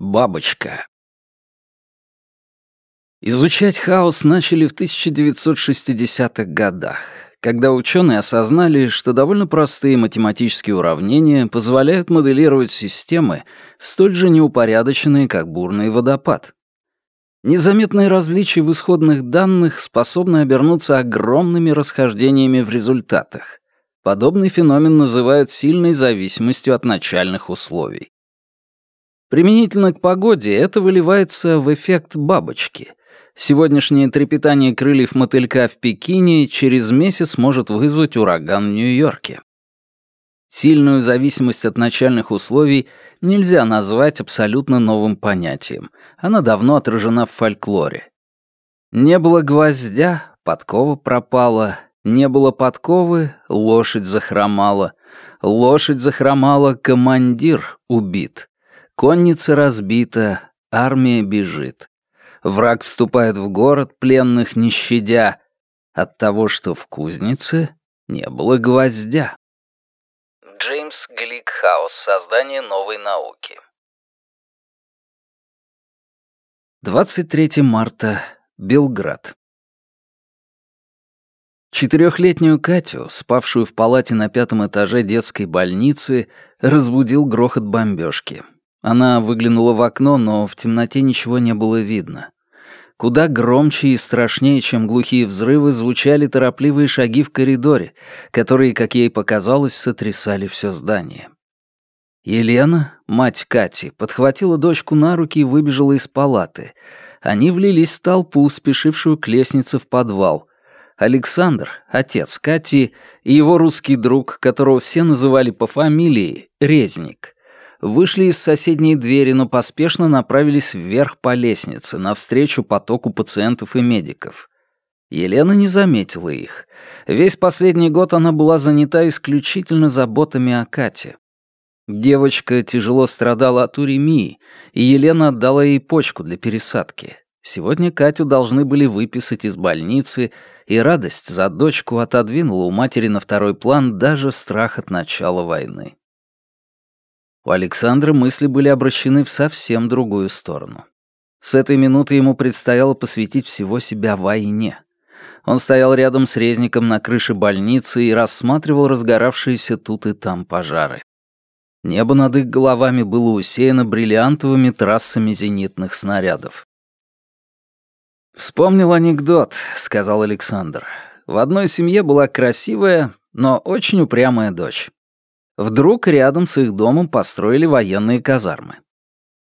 Бабочка. Изучать хаос начали в 1960-х годах, когда ученые осознали, что довольно простые математические уравнения позволяют моделировать системы, столь же неупорядоченные, как бурный водопад. Незаметные различия в исходных данных способны обернуться огромными расхождениями в результатах. Подобный феномен называют сильной зависимостью от начальных условий. Применительно к погоде это выливается в эффект бабочки. Сегодняшнее трепетание крыльев мотылька в Пекине через месяц может вызвать ураган в Нью-Йорке. Сильную зависимость от начальных условий нельзя назвать абсолютно новым понятием. Она давно отражена в фольклоре. Не было гвоздя, подкова пропала. Не было подковы, лошадь захромала. Лошадь захромала, командир убит. Конница разбита, армия бежит. Враг вступает в город, пленных не щадя, от того, что в кузнице не было гвоздя. Джеймс Гликхаус. Создание новой науки. 23 марта. Белград. Четырехлетнюю Катю, спавшую в палате на пятом этаже детской больницы, разбудил грохот бомбежки. Она выглянула в окно, но в темноте ничего не было видно. Куда громче и страшнее, чем глухие взрывы, звучали торопливые шаги в коридоре, которые, как ей показалось, сотрясали все здание. Елена, мать Кати, подхватила дочку на руки и выбежала из палаты. Они влились в толпу, спешившую к лестнице в подвал. Александр, отец Кати, и его русский друг, которого все называли по фамилии Резник — вышли из соседней двери, но поспешно направились вверх по лестнице, навстречу потоку пациентов и медиков. Елена не заметила их. Весь последний год она была занята исключительно заботами о Кате. Девочка тяжело страдала от уремии, и Елена отдала ей почку для пересадки. Сегодня Катю должны были выписать из больницы, и радость за дочку отодвинула у матери на второй план даже страх от начала войны. У Александра мысли были обращены в совсем другую сторону. С этой минуты ему предстояло посвятить всего себя войне. Он стоял рядом с резником на крыше больницы и рассматривал разгоравшиеся тут и там пожары. Небо над их головами было усеяно бриллиантовыми трассами зенитных снарядов. «Вспомнил анекдот», — сказал Александр. «В одной семье была красивая, но очень упрямая дочь. Вдруг рядом с их домом построили военные казармы.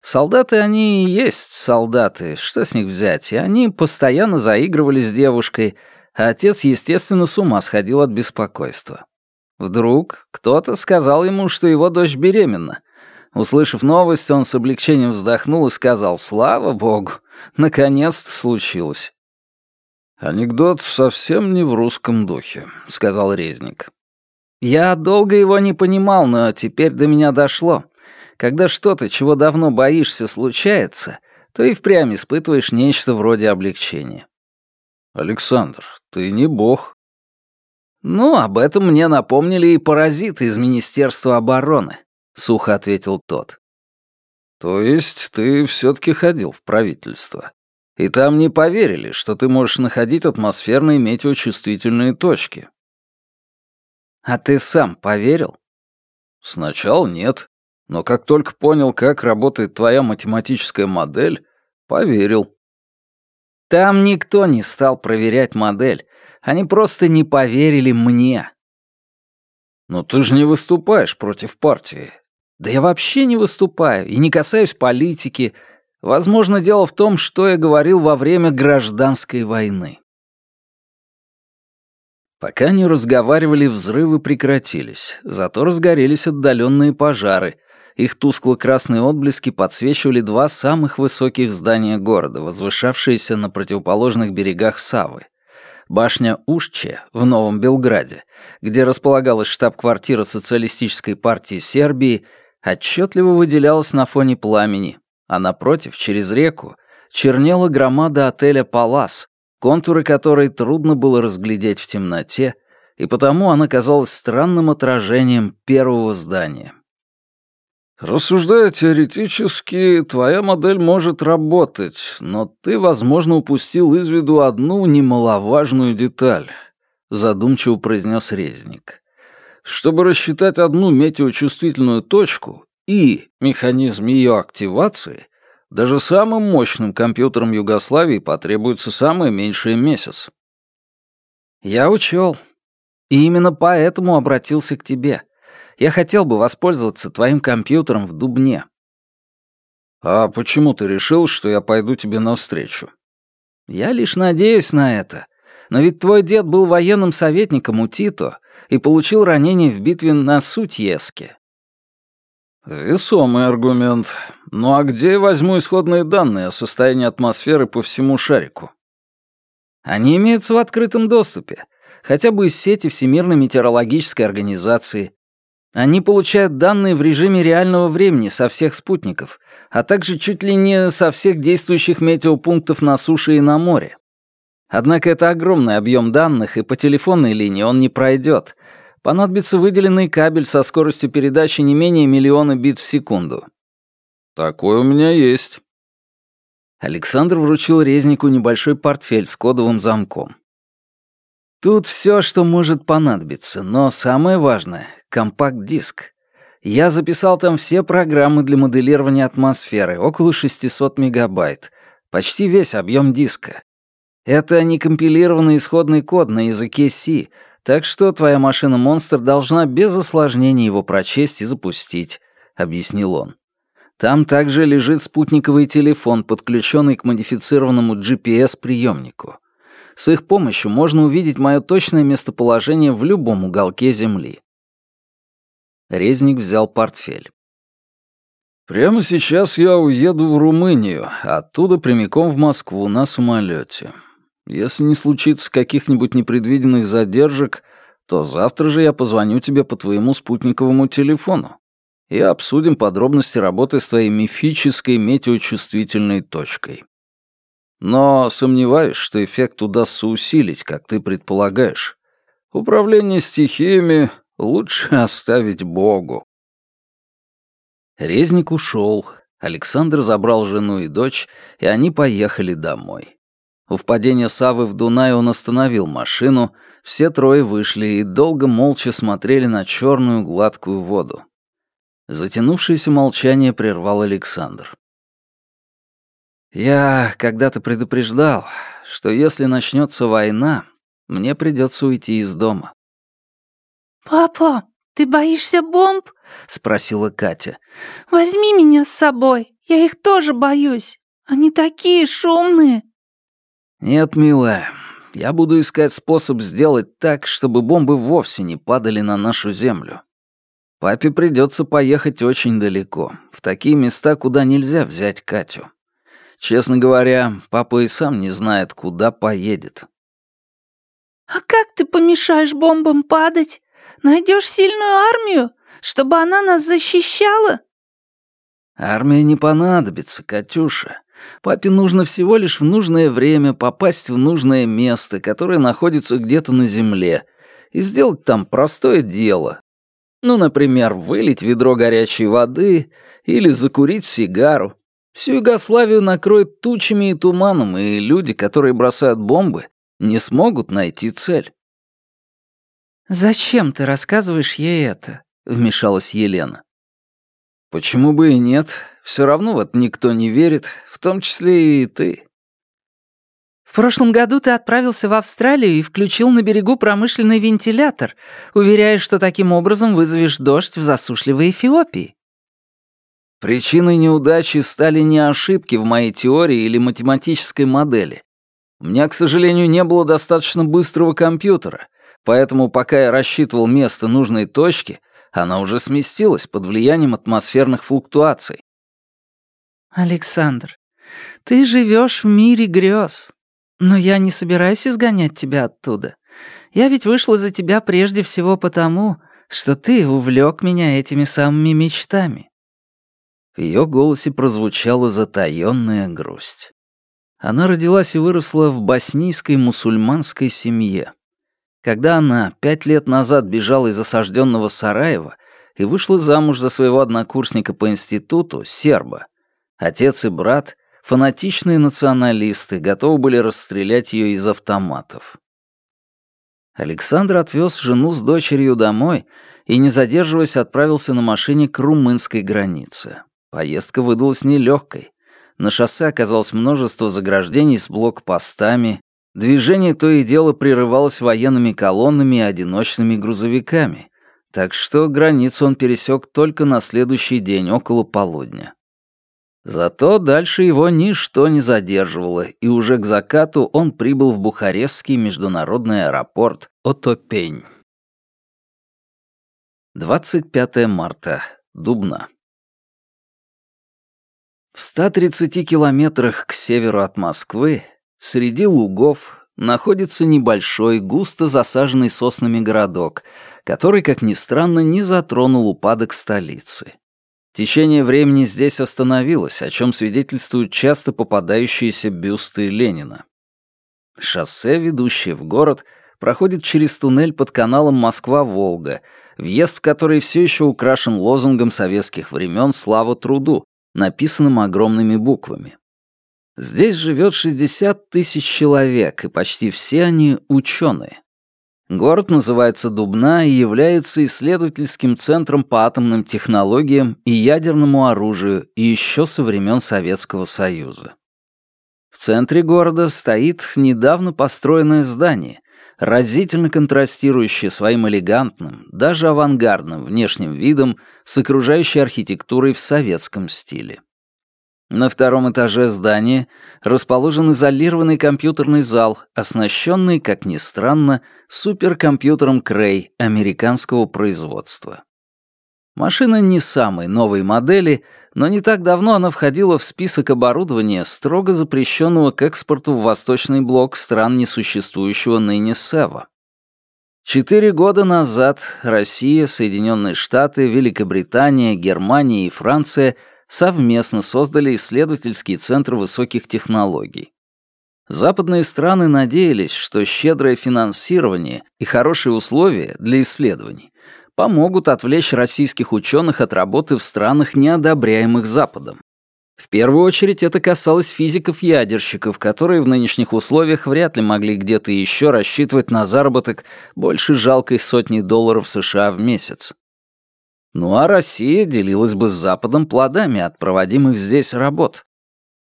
Солдаты они и есть солдаты, что с них взять, и они постоянно заигрывали с девушкой, а отец, естественно, с ума сходил от беспокойства. Вдруг кто-то сказал ему, что его дочь беременна. Услышав новость, он с облегчением вздохнул и сказал «Слава богу, наконец-то случилось». «Анекдот совсем не в русском духе», — сказал Резник. Я долго его не понимал, но теперь до меня дошло. Когда что-то, чего давно боишься, случается, то и впрямь испытываешь нечто вроде облегчения. «Александр, ты не бог». «Ну, об этом мне напомнили и паразиты из Министерства обороны», — сухо ответил тот. «То есть ты все-таки ходил в правительство? И там не поверили, что ты можешь находить атмосферные метеочувствительные точки?» А ты сам поверил? Сначала нет, но как только понял, как работает твоя математическая модель, поверил. Там никто не стал проверять модель. Они просто не поверили мне. Но ты же не выступаешь против партии. Да я вообще не выступаю и не касаюсь политики. Возможно, дело в том, что я говорил во время гражданской войны. Пока они разговаривали, взрывы прекратились, зато разгорелись отдаленные пожары. Их тускло-красные отблески подсвечивали два самых высоких здания города, возвышавшиеся на противоположных берегах Савы. Башня Ушче в Новом Белграде, где располагалась штаб-квартира Социалистической партии Сербии, отчетливо выделялась на фоне пламени, а напротив, через реку, чернела громада отеля «Палас», контуры которой трудно было разглядеть в темноте, и потому она казалась странным отражением первого здания. Рассуждая теоретически, твоя модель может работать, но ты, возможно, упустил из виду одну немаловажную деталь, задумчиво произнес Резник. Чтобы рассчитать одну метеочувствительную точку и механизм ее активации, даже самым мощным компьютерам Югославии потребуется самое меньшее месяц. Я учел. И именно поэтому обратился к тебе. Я хотел бы воспользоваться твоим компьютером в Дубне». «А почему ты решил, что я пойду тебе навстречу?» «Я лишь надеюсь на это. Но ведь твой дед был военным советником у Тито и получил ранение в битве на Сутьеске». «Весомый аргумент. Ну а где я возьму исходные данные о состоянии атмосферы по всему шарику?» «Они имеются в открытом доступе, хотя бы из сети Всемирной метеорологической организации, они получают данные в режиме реального времени со всех спутников, а также чуть ли не со всех действующих метеопунктов на суше и на море. Однако это огромный объем данных, и по телефонной линии он не пройдет. Понадобится выделенный кабель со скоростью передачи не менее миллиона бит в секунду. «Такой у меня есть». Александр вручил резнику небольшой портфель с кодовым замком. Тут все, что может понадобиться, но самое важное компакт-диск. Я записал там все программы для моделирования атмосферы, около 600 мегабайт, почти весь объем диска. Это не компилированный исходный код на языке C, так что твоя машина-монстр должна без осложнений его прочесть и запустить», — объяснил он. «Там также лежит спутниковый телефон, подключенный к модифицированному GPS-приемнику. С их помощью можно увидеть мое точное местоположение в любом уголке Земли. Резник взял портфель. «Прямо сейчас я уеду в Румынию, оттуда прямиком в Москву на самолете. Если не случится каких-нибудь непредвиденных задержек, то завтра же я позвоню тебе по твоему спутниковому телефону и обсудим подробности работы с твоей мифической метеочувствительной точкой. Но сомневаюсь, что эффект удастся усилить, как ты предполагаешь. Управление стихиями лучше оставить Богу. Резник ушел. Александр забрал жену и дочь, и они поехали домой. У впадения Савы в Дунай он остановил машину, все трое вышли и долго молча смотрели на черную гладкую воду. Затянувшееся молчание прервал Александр. «Я когда-то предупреждал, что если начнется война, мне придется уйти из дома. «Папа, ты боишься бомб?» — спросила Катя. «Возьми меня с собой, я их тоже боюсь. Они такие шумные». «Нет, милая, я буду искать способ сделать так, чтобы бомбы вовсе не падали на нашу землю. Папе придется поехать очень далеко, в такие места, куда нельзя взять Катю. Честно говоря, папа и сам не знает, куда поедет». «А как ты помешаешь бомбам падать? Найдешь сильную армию, чтобы она нас защищала?» «Армия не понадобится, Катюша. Папе нужно всего лишь в нужное время попасть в нужное место, которое находится где-то на земле, и сделать там простое дело. Ну, например, вылить ведро горячей воды или закурить сигару. Всю Югославию накроет тучами и туманом, и люди, которые бросают бомбы, не смогут найти цель. «Зачем ты рассказываешь ей это?» — вмешалась Елена. «Почему бы и нет? Все равно вот никто не верит, том числе и ты». «В прошлом году ты отправился в Австралию и включил на берегу промышленный вентилятор, уверяя, что таким образом вызовешь дождь в засушливой Эфиопии». Причиной неудачи стали не ошибки в моей теории или математической модели. У меня, к сожалению, не было достаточно быстрого компьютера — поэтому пока я рассчитывал место нужной точки, она уже сместилась под влиянием атмосферных флуктуаций. «Александр, ты живешь в мире грез, но я не собираюсь изгонять тебя оттуда. Я ведь вышла за тебя прежде всего потому, что ты увлек меня этими самыми мечтами». В ее голосе прозвучала затаённая грусть. Она родилась и выросла в боснийской мусульманской семье. Когда она пять лет назад бежала из осажденного Сараева, и вышла замуж за своего однокурсника по институту, серба. Отец и брат — фанатичные националисты, готовы были расстрелять ее из автоматов. Александр отвез жену с дочерью домой и, не задерживаясь, отправился на машине к румынской границе. Поездка выдалась нелегкой. На шоссе оказалось множество заграждений с блокпостами, движение то и дело прерывалось военными колоннами и одиночными грузовиками, так что границу он пересек только на следующий день, около полудня. Зато дальше его ничто не задерживало, и уже к закату он прибыл в Бухарестский международный аэропорт Отопень. 25 марта. Дубна. В 130 километрах к северу от Москвы, среди лугов, находится небольшой, густо засаженный соснами городок, который, как ни странно, не затронул упадок столицы. Течение времени здесь остановилось, о чем свидетельствуют часто попадающиеся бюсты Ленина. Шоссе, ведущее в город, проходит через туннель под каналом Москва-Волга, въезд в который все еще украшен лозунгом советских времен «Слава труду», написанным огромными буквами. Здесь живет 60 тысяч человек, и почти все они ученые. Город называется Дубна и является исследовательским центром по атомным технологиям и ядерному оружию еще со времен Советского Союза. В центре города стоит недавно построенное здание, разительно контрастирующее своим элегантным, даже авангардным внешним видом с окружающей архитектурой в советском стиле. На втором этаже здания расположен изолированный компьютерный зал, оснащенный, как ни странно, суперкомпьютером Cray американского производства. Машина не самой новой модели, но не так давно она входила в список оборудования, строго запрещенного к экспорту в Восточный блок стран несуществующего ныне СЭВа. Четыре года назад Россия, Соединенные Штаты, Великобритания, Германия и Франция — совместно создали исследовательский центр высоких технологий. Западные страны надеялись, что щедрое финансирование и хорошие условия для исследований помогут отвлечь российских ученых от работы в странах, неодобряемых Западом. В первую очередь это касалось физиков-ядерщиков, которые в нынешних условиях вряд ли могли где-то еще рассчитывать на заработок больше жалкой сотни долларов США в месяц. Ну а Россия делилась бы с Западом плодами от проводимых здесь работ.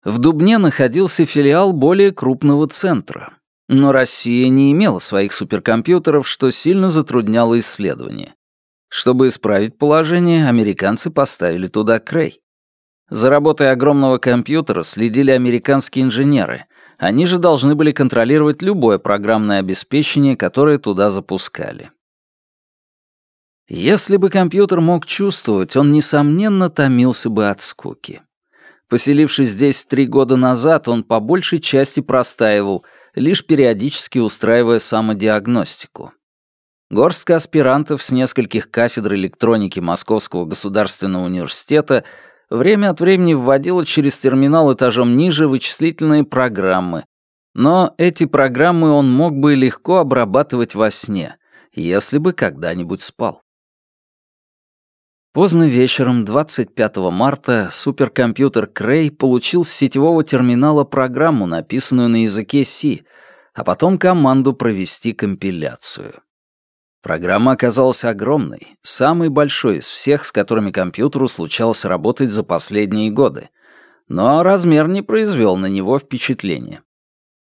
В Дубне находился филиал более крупного центра. Но Россия не имела своих суперкомпьютеров, что сильно затрудняло исследование. Чтобы исправить положение, американцы поставили туда Крей. За работой огромного компьютера следили американские инженеры. Они же должны были контролировать любое программное обеспечение, которое туда запускали. Если бы компьютер мог чувствовать, он, несомненно, томился бы от скуки. Поселившись здесь три года назад, он по большей части простаивал, лишь периодически устраивая самодиагностику. Горстка аспирантов с нескольких кафедр электроники Московского государственного университета время от времени вводила через терминал этажом ниже вычислительные программы, но эти программы он мог бы легко обрабатывать во сне, если бы когда-нибудь спал. Поздно вечером 25 марта суперкомпьютер Крей получил с сетевого терминала программу, написанную на языке C, а потом команду провести компиляцию. Программа оказалась огромной, самой большой из всех, с которыми компьютеру случалось работать за последние годы. Но размер не произвел на него впечатления.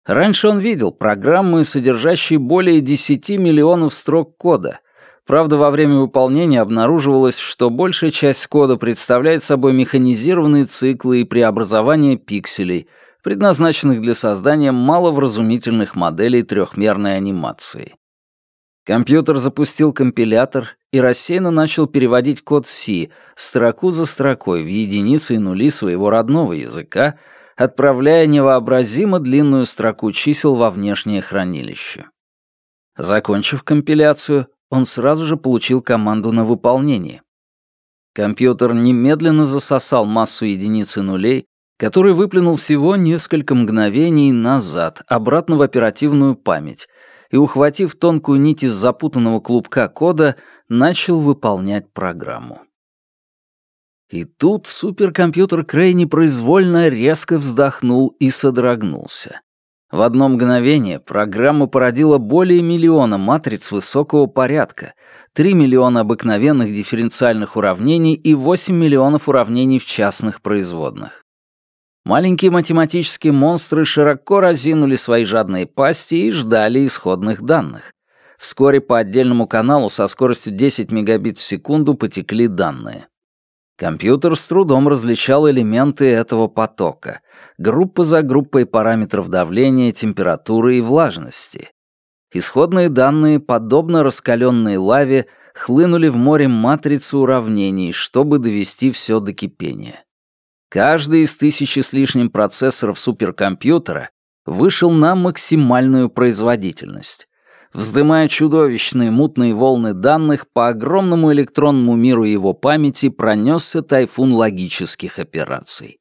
Раньше он видел программы, содержащие более 10 миллионов строк кода — Правда, во время выполнения обнаруживалось, что большая часть кода представляет собой механизированные циклы и преобразования пикселей, предназначенных для создания маловразумительных моделей трехмерной анимации. Компьютер запустил компилятор и рассеянно начал переводить код C строку за строкой в единицы и нули своего родного языка, отправляя невообразимо длинную строку чисел во внешнее хранилище. Закончив компиляцию, он сразу же получил команду на выполнение. Компьютер немедленно засосал массу единиц и нулей, который выплюнул всего несколько мгновений назад, обратно в оперативную память, и, ухватив тонкую нить из запутанного клубка кода, начал выполнять программу. И тут суперкомпьютер Крей непроизвольно резко вздохнул и содрогнулся. В одно мгновение программа породила более миллиона матриц высокого порядка, 3 миллиона обыкновенных дифференциальных уравнений и 8 миллионов уравнений в частных производных. Маленькие математические монстры широко разинули свои жадные пасти и ждали исходных данных. Вскоре по отдельному каналу со скоростью 10 мегабит в секунду потекли данные. Компьютер с трудом различал элементы этого потока, группа за группой параметров давления, температуры и влажности. Исходные данные, подобно раскаленной лаве, хлынули в море матрицы уравнений, чтобы довести все до кипения. Каждый из тысячи с лишним процессоров суперкомпьютера вышел на максимальную производительность. Вздымая чудовищные мутные волны данных, по огромному электронному миру его памяти пронесся тайфун логических операций.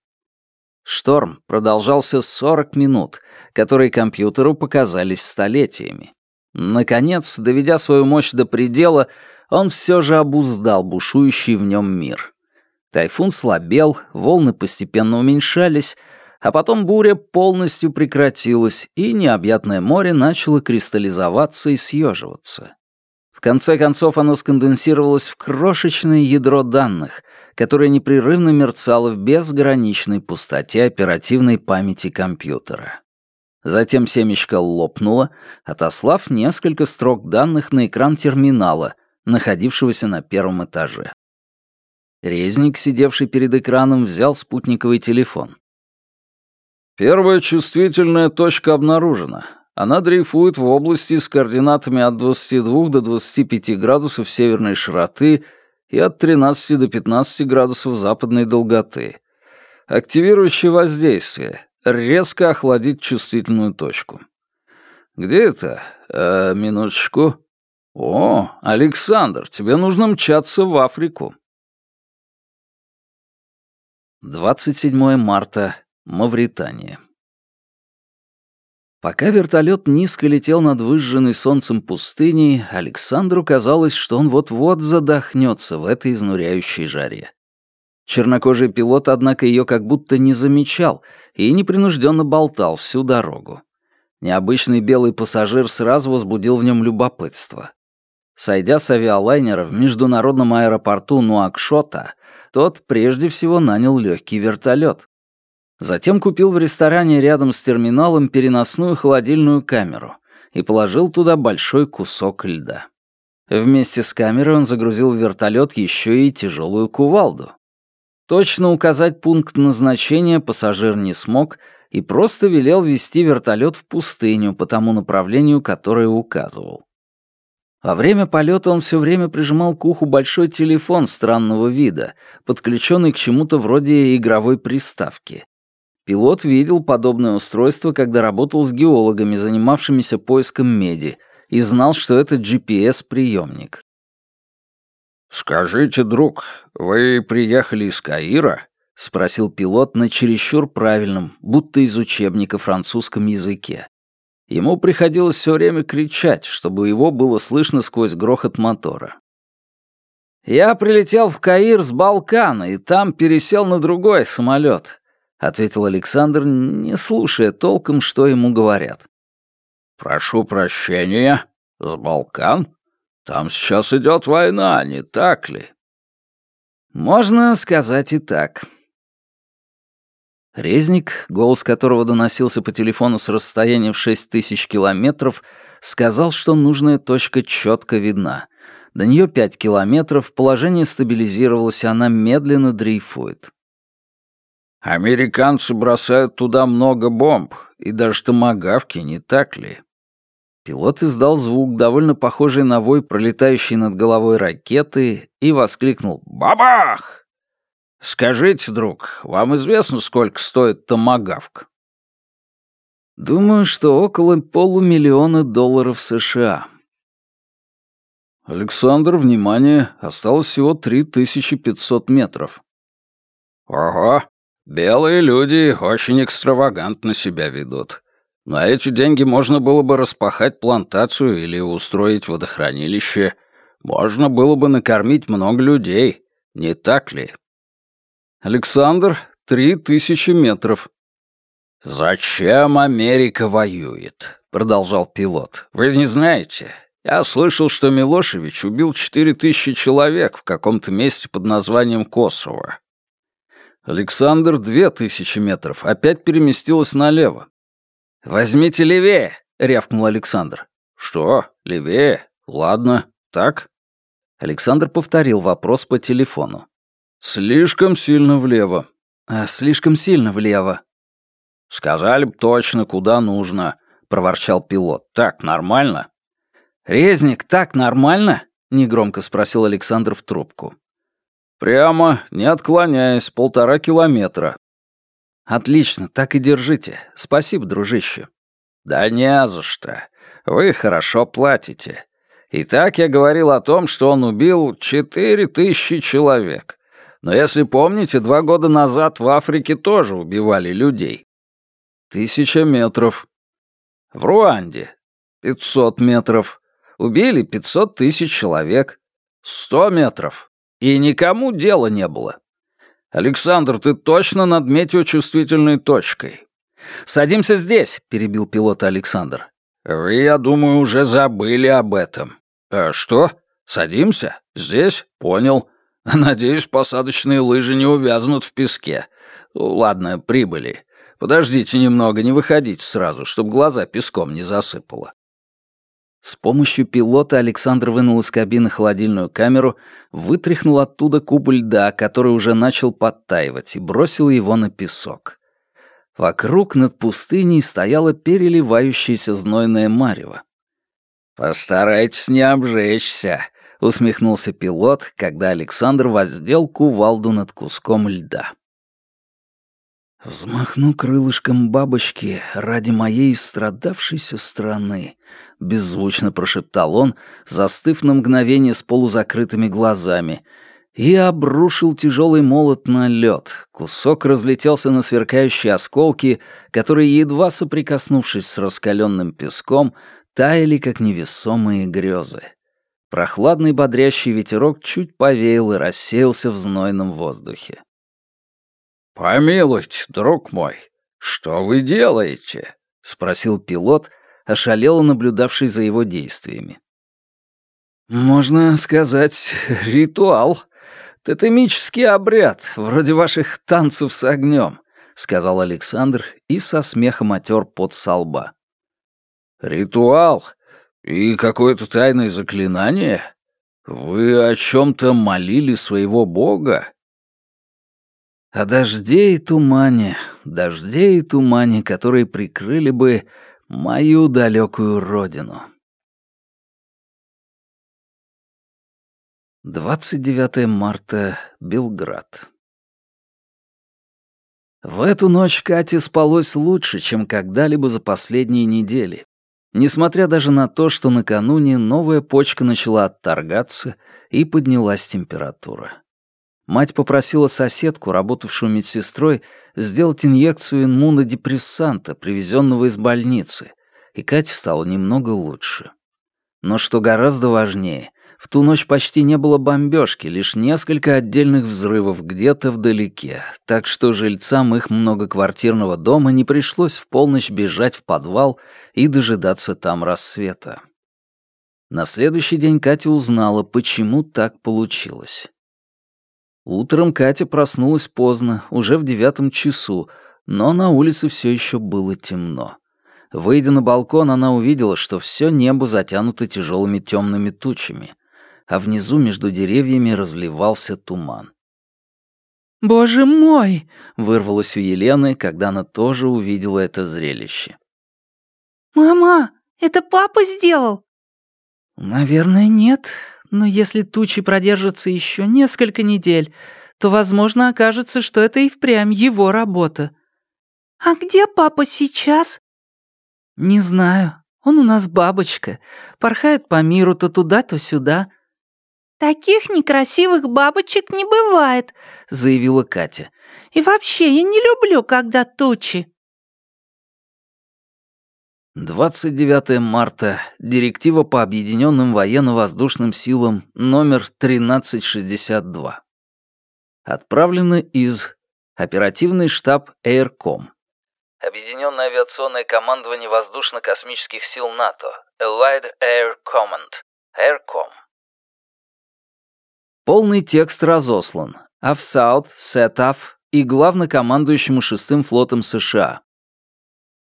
Шторм продолжался 40 минут, которые компьютеру показались столетиями. Наконец, доведя свою мощь до предела, он все же обуздал бушующий в нем мир. Тайфун слабел, волны постепенно уменьшались, а потом буря полностью прекратилась, и необъятное море начало кристаллизоваться и съеживаться. В конце концов оно сконденсировалось в крошечное ядро данных, которое непрерывно мерцало в безграничной пустоте оперативной памяти компьютера. Затем семечко лопнуло, отослав несколько строк данных на экран терминала, находившегося на первом этаже. Резник, сидевший перед экраном, взял спутниковый телефон. Первая чувствительная точка обнаружена. Она дрейфует в области с координатами от 22 до 25 градусов северной широты и от 13 до 15 градусов западной долготы. Активирующее воздействие. Резко охладит чувствительную точку. Где это? Э, минуточку. О, Александр, тебе нужно мчаться в Африку. 27 марта, Мавритания. Пока вертолет низко летел над выжженной солнцем пустыней, Александру казалось, что он вот-вот задохнется в этой изнуряющей жаре. Чернокожий пилот, однако, ее как будто не замечал и непринужденно болтал всю дорогу. Необычный белый пассажир сразу возбудил в нем любопытство. Сойдя с авиалайнера в международном аэропорту Нуакшота, тот прежде всего нанял легкий вертолет. Затем купил в ресторане рядом с терминалом переносную холодильную камеру и положил туда большой кусок льда. Вместе с камерой он загрузил в вертолет еще и тяжелую кувалду. Точно указать пункт назначения пассажир не смог и просто велел вести вертолет в пустыню по тому направлению, которое указывал. Во время полета он все время прижимал к уху большой телефон странного вида, подключенный к чему-то вроде игровой приставки. Пилот видел подобное устройство, когда работал с геологами, занимавшимися поиском меди, и знал, что это GPS-приемник. «Скажите, друг, вы приехали из Каира?» — спросил пилот на чересчур правильном, будто из учебника французском языке. Ему приходилось все время кричать, чтобы его было слышно сквозь грохот мотора. «Я прилетел в Каир с Балкана и там пересел на другой самолет», — ответил Александр, не слушая толком, что ему говорят. «Прошу прощения, с Балкан? Там сейчас идет война, не так ли?» «Можно сказать и так», Резник, голос которого доносился по телефону с расстояния в шесть тысяч километров, сказал, что нужная точка четко видна. До нее пять километров, положение стабилизировалось, и она медленно дрейфует. «Американцы бросают туда много бомб, и даже томагавки, не так ли?» Пилот издал звук, довольно похожий на вой, пролетающий над головой ракеты, и воскликнул «Бабах!» «Скажите, друг, вам известно, сколько стоит томагавк?» «Думаю, что около полумиллиона долларов США». «Александр, внимание, осталось всего 3500 метров». «Ого, белые люди очень экстравагантно себя ведут. На эти деньги можно было бы распахать плантацию или устроить водохранилище. Можно было бы накормить много людей, не так ли? Александр, три тысячи метров. «Зачем Америка воюет?» — продолжал пилот. «Вы не знаете? Я слышал, что Милошевич убил четыре тысячи человек в каком-то месте под названием Косово. Александр две тысячи метров, опять переместилась налево. «Возьмите левее!» — рявкнул Александр. «Что? Левее? Ладно. Так?» Александр повторил вопрос по телефону. «Слишком сильно влево». А, «Слишком сильно влево». «Сказали б точно, куда нужно», — проворчал пилот. «Так нормально?» «Резник, так нормально?» — негромко спросил Александр в трубку. «Прямо, не отклоняясь, полтора километра. «Отлично, так и держите. Спасибо, дружище». «Да не за что. Вы хорошо платите. Итак, я говорил о том, что он убил четыре тысячи человек. Но если помните, два года назад в Африке тоже убивали людей. Тысяча метров. В Руанде. Пятьсот метров. Убили пятьсот тысяч человек. Сто метров. И никому дела не было. «Александр, ты точно над метеочувствительной точкой?» «Садимся здесь», — перебил пилота Александр. «Вы, я думаю, уже забыли об этом». «А что? Садимся? Здесь? Понял. Надеюсь, посадочные лыжи не увязнут в песке. Ладно, прибыли. Подождите немного, не выходите сразу, чтобы глаза песком не засыпало. С помощью пилота Александр вынул из кабины холодильную камеру, вытряхнул оттуда куб льда, который уже начал подтаивать, и бросил его на песок. Вокруг над пустыней стояла переливающаяся знойная марево. «Постарайтесь не обжечься», — усмехнулся пилот, когда Александр воздел кувалду над куском льда. «Взмахну крылышком бабочки ради моей страдавшейся страны», — беззвучно прошептал он, застыв на мгновение с полузакрытыми глазами, и обрушил тяжелый молот на лед. Кусок разлетелся на сверкающие осколки, которые, едва соприкоснувшись с раскаленным песком, таяли, как невесомые грезы. Прохладный бодрящий ветерок чуть повеял и рассеялся в знойном воздухе. «Помилуйте, друг мой, что вы делаете?» — спросил пилот, ошалело наблюдавший за его действиями. «Можно сказать, ритуал. Тотемический обряд, вроде ваших танцев с огнем», — сказал Александр и со смехом отер под солба. «Ритуал? И какое-то тайное заклинание? Вы о чем-то молили своего бога?» О дожде и тумане, дожде и тумане, которые прикрыли бы мою далекую родину. 29 марта, Белград. В эту ночь Кате спалось лучше, чем когда-либо за последние недели. Несмотря даже на то, что накануне новая почка начала отторгаться и поднялась температура. Мать попросила соседку, работавшую медсестрой, сделать инъекцию иммунодепрессанта, привезенного из больницы, и Кате стало немного лучше. Но что гораздо важнее, в ту ночь почти не было бомбежки, лишь несколько отдельных взрывов где-то вдалеке, так что жильцам их многоквартирного дома не пришлось в полночь бежать в подвал и дожидаться там рассвета. На следующий день Катя узнала, почему так получилось. Утром Катя проснулась поздно, уже в девятом часу, но на улице все еще было темно. Выйдя на балкон, она увидела, что все небо затянуто тяжелыми темными тучами, а внизу между деревьями разливался туман. «Боже мой!» — вырвалось у Елены, когда она тоже увидела это зрелище. «Мама, это папа сделал?» «Наверное, нет но если тучи продержатся еще несколько недель, то, возможно, окажется, что это и впрямь его работа. А где папа сейчас? Не знаю. Он у нас бабочка. Порхает по миру то туда, то сюда. «Таких некрасивых бабочек не бывает», — заявила Катя. «И вообще, я не люблю, когда тучи». 29 марта. Директива по Объединенным военно-воздушным силам номер 1362. Отправлено из Оперативный штаб Aircom. Объединенное авиационное командование воздушно-космических сил НАТО. Allied Air Command. Aircom. Полный текст разослан. АФСАУТ, СЭТАФ и главнокомандующему шестым флотом США.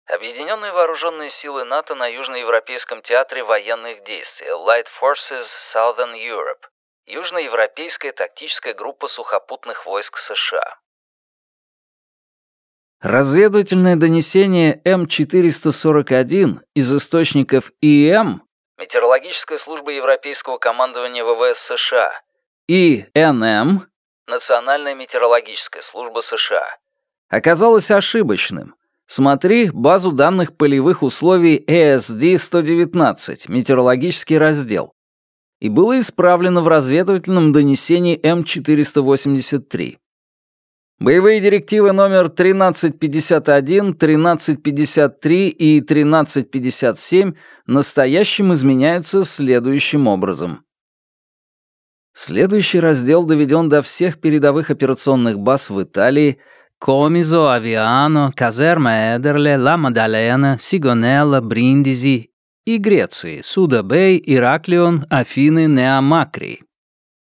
Объединенные вооруженные силы НАТО на Южноевропейском театре военных действий Light Forces Southern Europe. Южноевропейская тактическая группа сухопутных войск США. Разведывательное донесение М441 из источников ИМ Метеорологическая служба Европейского командования ВВС США и НМ Национальная метеорологическая служба США оказалось ошибочным. Смотри базу данных полевых условий ASD-119, метеорологический раздел. И было исправлено в разведывательном донесении М483. Боевые директивы номер 1351, 1353 и 1357 настоящим изменяются следующим образом. Следующий раздел доведен до всех передовых операционных баз в Италии, Комизо, Авиано, Казерма Эдерле, Ла Мадалена, Сигонелла, Бриндизи и Греции, Суда-Бэй, Ираклион, Афины, Неомакрий.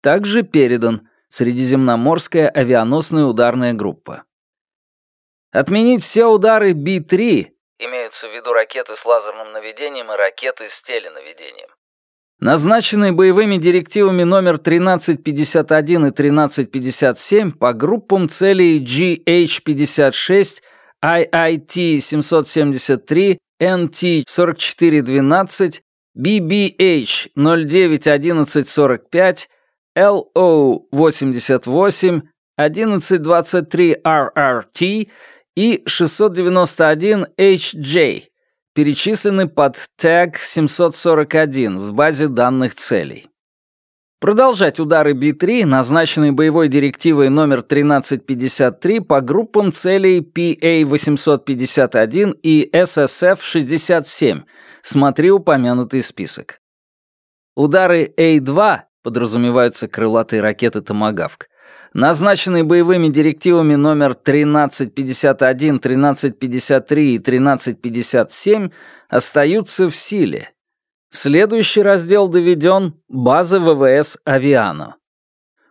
Также передан Средиземноморская авианосная ударная группа. Отменить все удары Би-3, имеются в виду ракеты с лазерным наведением и ракеты с теленаведением, назначенные боевыми директивами номер 1351 и 1357 по группам целей GH-56, IIT-773, NT-4412, BBH-091145, LO-88, 1123RRT и 691HJ перечислены под TAG 741 в базе данных целей. Продолжать удары B3, назначенные боевой директивой номер 1353 по группам целей PA-851 и SSF-67. Смотри упомянутый список. Удары A2 подразумеваются крылатые ракеты «Томагавк», назначенные боевыми директивами номер 1351, 1353 и 1357, остаются в силе. Следующий раздел доведен «База ВВС Авиано».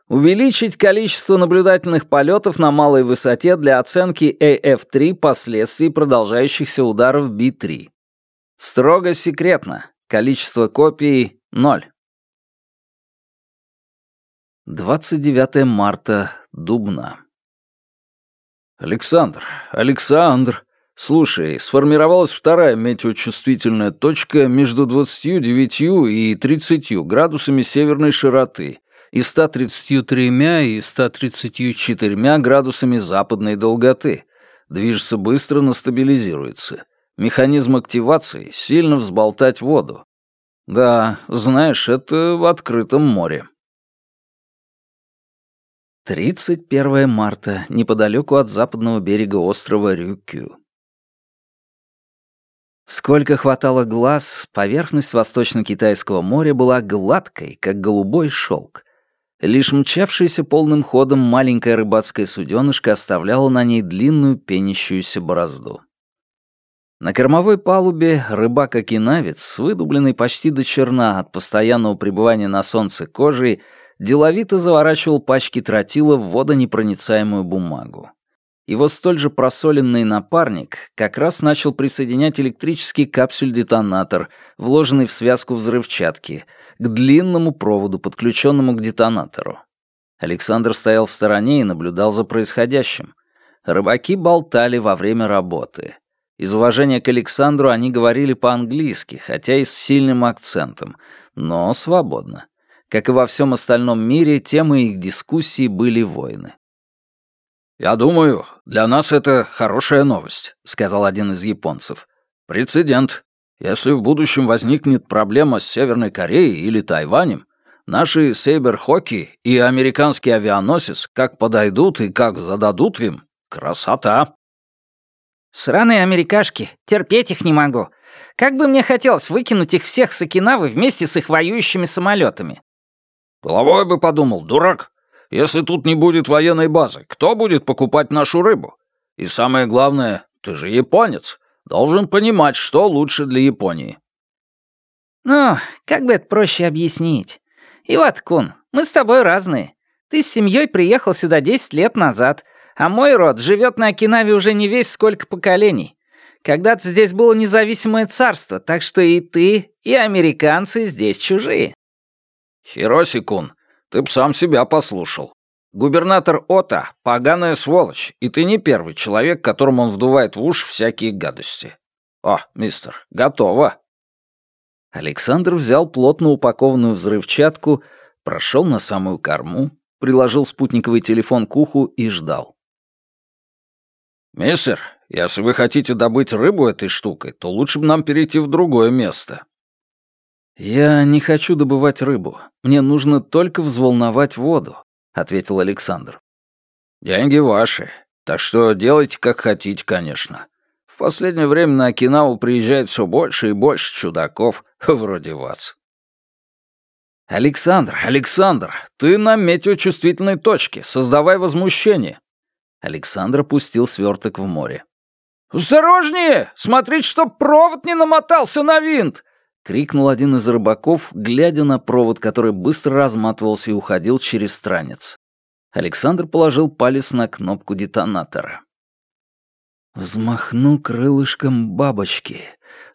Увеличить количество наблюдательных полетов на малой высоте для оценки AF-3 последствий продолжающихся ударов B-3. Строго секретно. Количество копий — ноль. 29 марта, Дубна. «Александр, Александр, слушай, сформировалась вторая метеочувствительная точка между 29 и 30 градусами северной широты и 133 и 134 градусами западной долготы. Движется быстро, но стабилизируется. Механизм активации — сильно взболтать воду. Да, знаешь, это в открытом море. 31 марта, неподалеку от западного берега острова Рюкю. Сколько хватало глаз, поверхность Восточно-Китайского моря была гладкой, как голубой шелк. Лишь мчавшаяся полным ходом маленькая рыбацкая суденышко оставляла на ней длинную пенящуюся борозду. На кормовой палубе рыбак-окинавец, с выдубленной почти до черна от постоянного пребывания на солнце кожей, деловито заворачивал пачки тротила в водонепроницаемую бумагу. Его столь же просоленный напарник как раз начал присоединять электрический капсюль-детонатор, вложенный в связку взрывчатки, к длинному проводу, подключенному к детонатору. Александр стоял в стороне и наблюдал за происходящим. Рыбаки болтали во время работы. Из уважения к Александру они говорили по-английски, хотя и с сильным акцентом, но свободно. Как и во всем остальном мире, темой их дискуссий были войны. «Я думаю, для нас это хорошая новость», — сказал один из японцев. «Прецедент. Если в будущем возникнет проблема с Северной Кореей или Тайванем, наши Сейбер-Хоки и американский авианосец как подойдут и как зададут им — красота!» Сраные америкашки, терпеть их не могу. Как бы мне хотелось выкинуть их всех с Окинавы вместе с их воюющими самолетами. Головой бы подумал, дурак. Если тут не будет военной базы, кто будет покупать нашу рыбу? И самое главное, ты же японец. Должен понимать, что лучше для Японии. Ну, как бы это проще объяснить? Иват-кун, мы с тобой разные. Ты с семьей приехал сюда 10 лет назад, а мой род живет на Окинаве уже не весь сколько поколений. Когда-то здесь было независимое царство, так что и ты, и американцы здесь чужие. Хироси-кун, ты б сам себя послушал. Губернатор Ота — поганая сволочь, и ты не первый человек, которому он вдувает в уши всякие гадости. О, мистер, готово. Александр взял плотно упакованную взрывчатку, прошел на самую корму, приложил спутниковый телефон к уху и ждал. «Мистер, если вы хотите добыть рыбу этой штукой, то лучше бы нам перейти в другое место». «Я не хочу добывать рыбу. Мне нужно только взволновать воду», — ответил Александр. «Деньги ваши, так что делайте, как хотите, конечно. В последнее время на Окинаву приезжает все больше и больше чудаков вроде вас». «Александр, Александр, ты на метеочувствительной точке, создавай возмущение». Александр опустил сверток в море. «Осторожнее! Смотрите, чтоб провод не намотался на винт!» — крикнул один из рыбаков, глядя на провод, который быстро разматывался и уходил через странец. Александр положил палец на кнопку детонатора. «Взмахну крылышком бабочки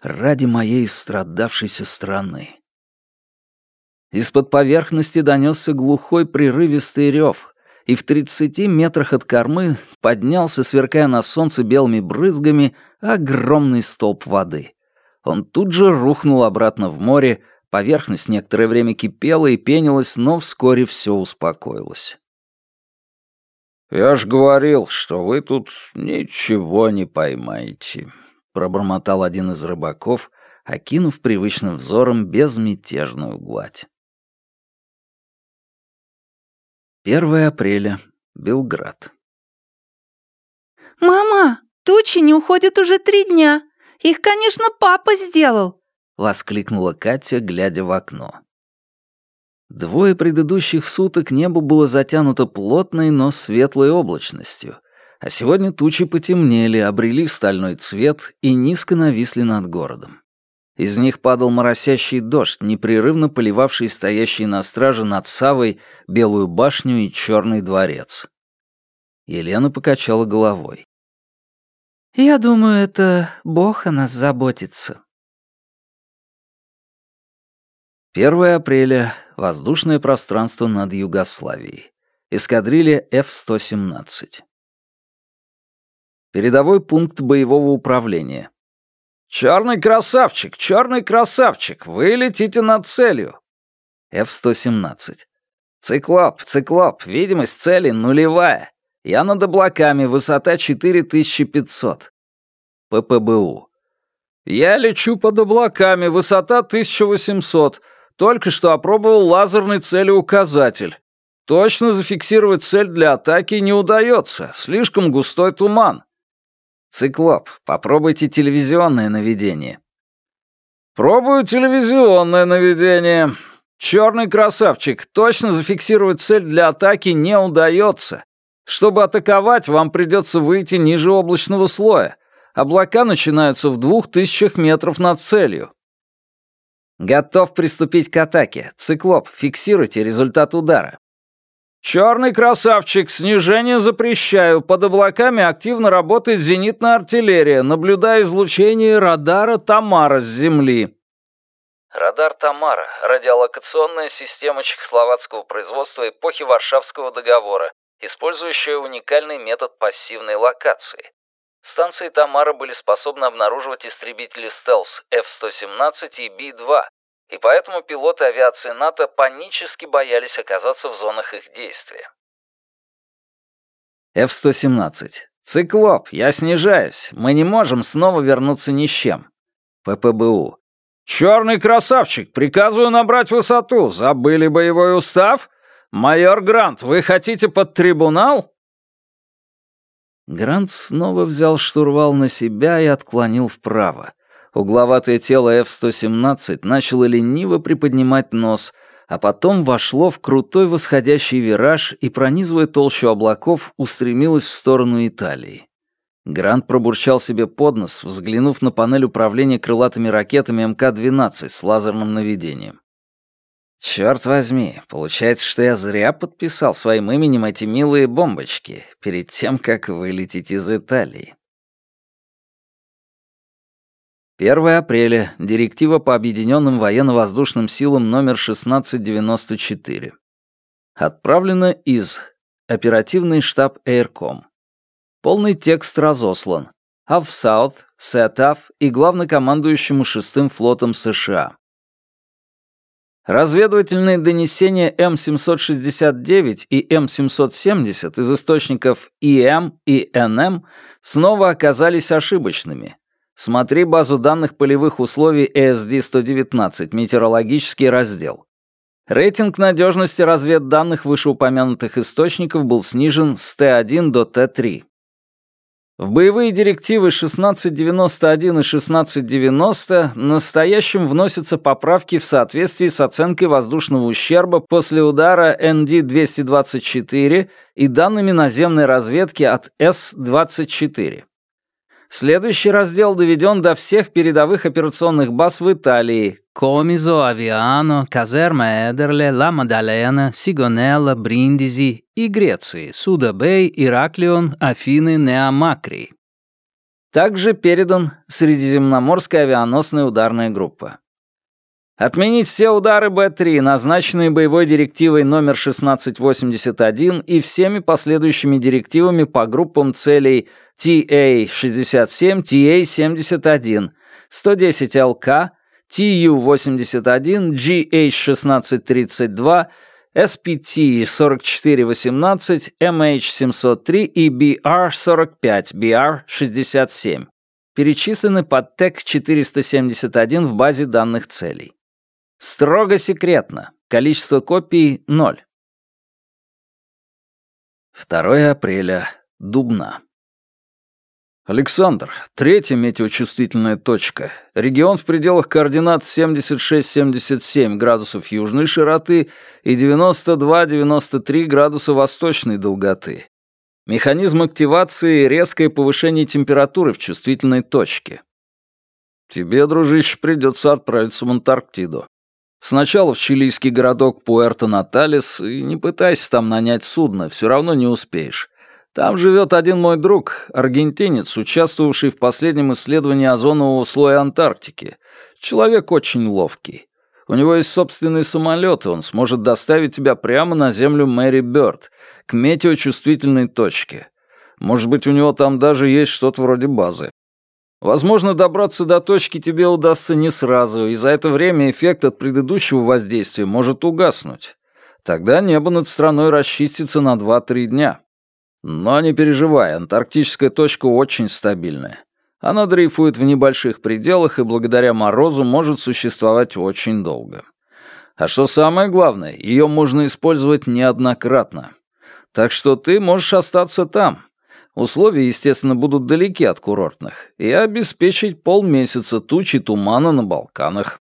ради моей страдавшейся страны». Из-под поверхности донесся глухой прерывистый рев, и в тридцати метрах от кормы поднялся, сверкая на солнце белыми брызгами, огромный столб воды. Он тут же рухнул обратно в море, поверхность некоторое время кипела и пенилась, но вскоре все успокоилось. «Я ж говорил, что вы тут ничего не поймаете», — пробормотал один из рыбаков, окинув привычным взором безмятежную гладь. 1 апреля. Белград. «Мама, тучи не уходят уже три дня. Их, конечно, папа сделал!» — воскликнула Катя, глядя в окно. Двое предыдущих суток небо было затянуто плотной, но светлой облачностью, а сегодня тучи потемнели, обрели стальной цвет и низко нависли над городом. Из них падал моросящий дождь, непрерывно поливавший стоящий на страже над Савой Белую башню и Черный дворец. Елена покачала головой. «Я думаю, это Бог о нас заботится». 1 апреля. Воздушное пространство над Югославией. Эскадрилья F-117. Передовой пункт боевого управления. «Черный красавчик, черный красавчик, вы летите над целью!» F-117. «Циклоп, циклоп, видимость цели нулевая. Я над облаками, высота 4500». ППБУ. «Я лечу под облаками, высота 1800. Только что опробовал лазерный целеуказатель. Точно зафиксировать цель для атаки не удается, слишком густой туман. «Циклоп, попробуйте телевизионное наведение». «Пробую телевизионное наведение. Черный красавчик, точно зафиксировать цель для атаки не удается. Чтобы атаковать, вам придется выйти ниже облачного слоя. Облака начинаются в двух тысячах метров над целью». «Готов приступить к атаке. Циклоп, фиксируйте результат удара». «Черный красавчик, снижение запрещаю. Под облаками активно работает зенитная артиллерия. Наблюдаю излучение радара «Тамара» с Земли». Радар «Тамара» — радиолокационная система чехословацкого производства эпохи Варшавского договора, использующая уникальный метод пассивной локации. Станции «Тамара» были способны обнаруживать истребители «Стелс» F-117 и Би-2, и поэтому пилоты авиации НАТО панически боялись оказаться в зонах их действия. F-117. «Циклоп, я снижаюсь. Мы не можем снова вернуться ни с чем». ППБУ. «Черный красавчик, приказываю набрать высоту. Забыли боевой устав? Майор Грант, вы хотите под трибунал?» Грант снова взял штурвал на себя и отклонил вправо. Угловатое тело F-117 начало лениво приподнимать нос, а потом вошло в крутой восходящий вираж и, пронизывая толщу облаков, устремилось в сторону Италии. Грант пробурчал себе под нос, взглянув на панель управления крылатыми ракетами МК-12 с лазерным наведением. Черт возьми, получается, что я зря подписал своим именем эти милые бомбочки перед тем, как вылететь из Италии. 1 апреля. Директива по Объединенным военно-воздушным силам номер 1694. Отправлено из Оперативный штаб Aircom. Полный текст разослан. Ав Саут, Сетав и главнокомандующему шестым флотом США. Разведывательные донесения М769 и М770 из источников ИМ и НМ снова оказались ошибочными. Смотри базу данных полевых условий ESD-119, метеорологический раздел. Рейтинг надежности разведданных вышеупомянутых источников был снижен с Т1 до Т3. В боевые директивы 1691 и 1690 настоящим вносятся поправки в соответствии с оценкой воздушного ущерба после удара НД-224 и данными наземной разведки от С-24. Следующий раздел доведен до всех передовых операционных баз в Италии, Комизо, Авиано, Казерма Эдерле, Ла Мадалена, Сигонелла, Бриндизи и Греции, Суда-Бэй, Ираклион, Афины, Неомакрий. Также передан Средиземноморская авианосная ударная группа. Отменить все удары Б-3, назначенные боевой директивой номер 1681 и всеми последующими директивами по группам целей TA-67, TA-71, 110 ЛК, TU-81, GH-1632, SPT-4418, MH-703 и BR-45, BR-67 перечислены под ТЭК-471 в базе данных целей. Строго секретно. Количество копий — ноль. 2 апреля. Дубна. Александр, третья метеочувствительная точка. Регион в пределах координат 76-77 градусов южной широты и 92-93 градуса восточной долготы. Механизм активации — резкое повышение температуры в чувствительной точке. Тебе, дружище, придется отправиться в Антарктиду. Сначала в чилийский городок Пуэрто-Наталес и не пытайся там нанять судно, все равно не успеешь. Там живет один мой друг, аргентинец, участвовавший в последнем исследовании озонового слоя Антарктики. Человек очень ловкий. У него есть собственный самолет, и он сможет доставить тебя прямо на землю Мэри Бёрд, к метеочувствительной точке. Может быть, у него там даже есть что-то вроде базы. Возможно, добраться до точки тебе удастся не сразу, и за это время эффект от предыдущего воздействия может угаснуть. Тогда небо над страной расчистится на 2-3 дня. Но не переживай, антарктическая точка очень стабильная. Она дрейфует в небольших пределах и благодаря морозу может существовать очень долго. А что самое главное, ее можно использовать неоднократно. Так что ты можешь остаться там. Условия, естественно, будут далеки от курортных, и обеспечить полмесяца тучи тумана на Балканах.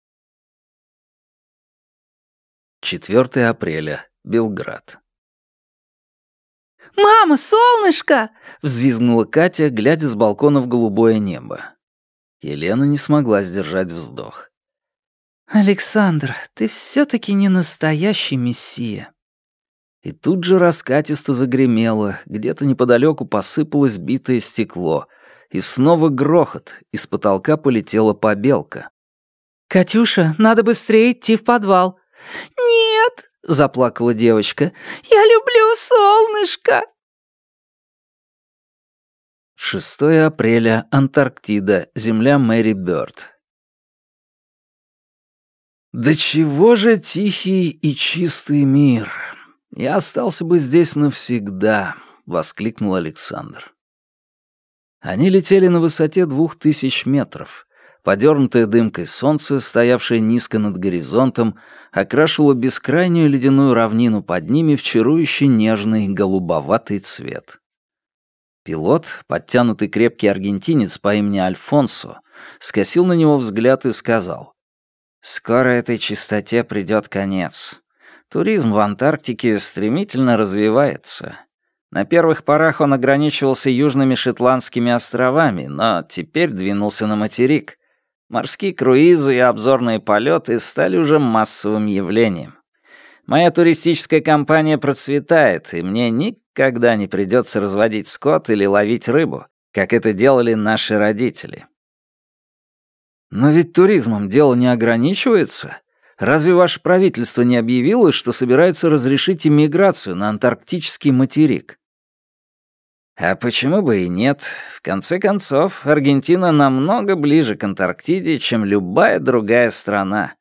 4 апреля. Белград. «Мама, солнышко!» — взвизгнула Катя, глядя с балкона в голубое небо. Елена не смогла сдержать вздох. «Александр, ты все-таки не настоящий мессия». И тут же раскатисто загремело, где-то неподалеку посыпалось битое стекло, и снова грохот, из потолка полетела побелка. «Катюша, надо быстрее идти в подвал». «Нет!» — заплакала девочка. «Я люблю солнышко!» 6 апреля, Антарктида, земля Мэри Бёрд. «Да чего же тихий и чистый мир! Я остался бы здесь навсегда!» — воскликнул Александр. Они летели на высоте двух тысяч метров. Подернутое дымкой солнце, стоявшее низко над горизонтом, окрашивало бескрайнюю ледяную равнину под ними в чарующий нежный голубоватый цвет. Пилот, подтянутый крепкий аргентинец по имени Альфонсо, скосил на него взгляд и сказал. «Скоро этой чистоте придет конец. Туризм в Антарктике стремительно развивается. На первых порах он ограничивался южными Шотландскими островами, но теперь двинулся на материк. Морские круизы и обзорные полеты стали уже массовым явлением. Моя туристическая компания процветает, и мне никогда не придется разводить скот или ловить рыбу, как это делали наши родители. Но ведь туризмом дело не ограничивается. Разве ваше правительство не объявило, что собирается разрешить иммиграцию на антарктический материк? А почему бы и нет? В конце концов, Аргентина намного ближе к Антарктиде, чем любая другая страна.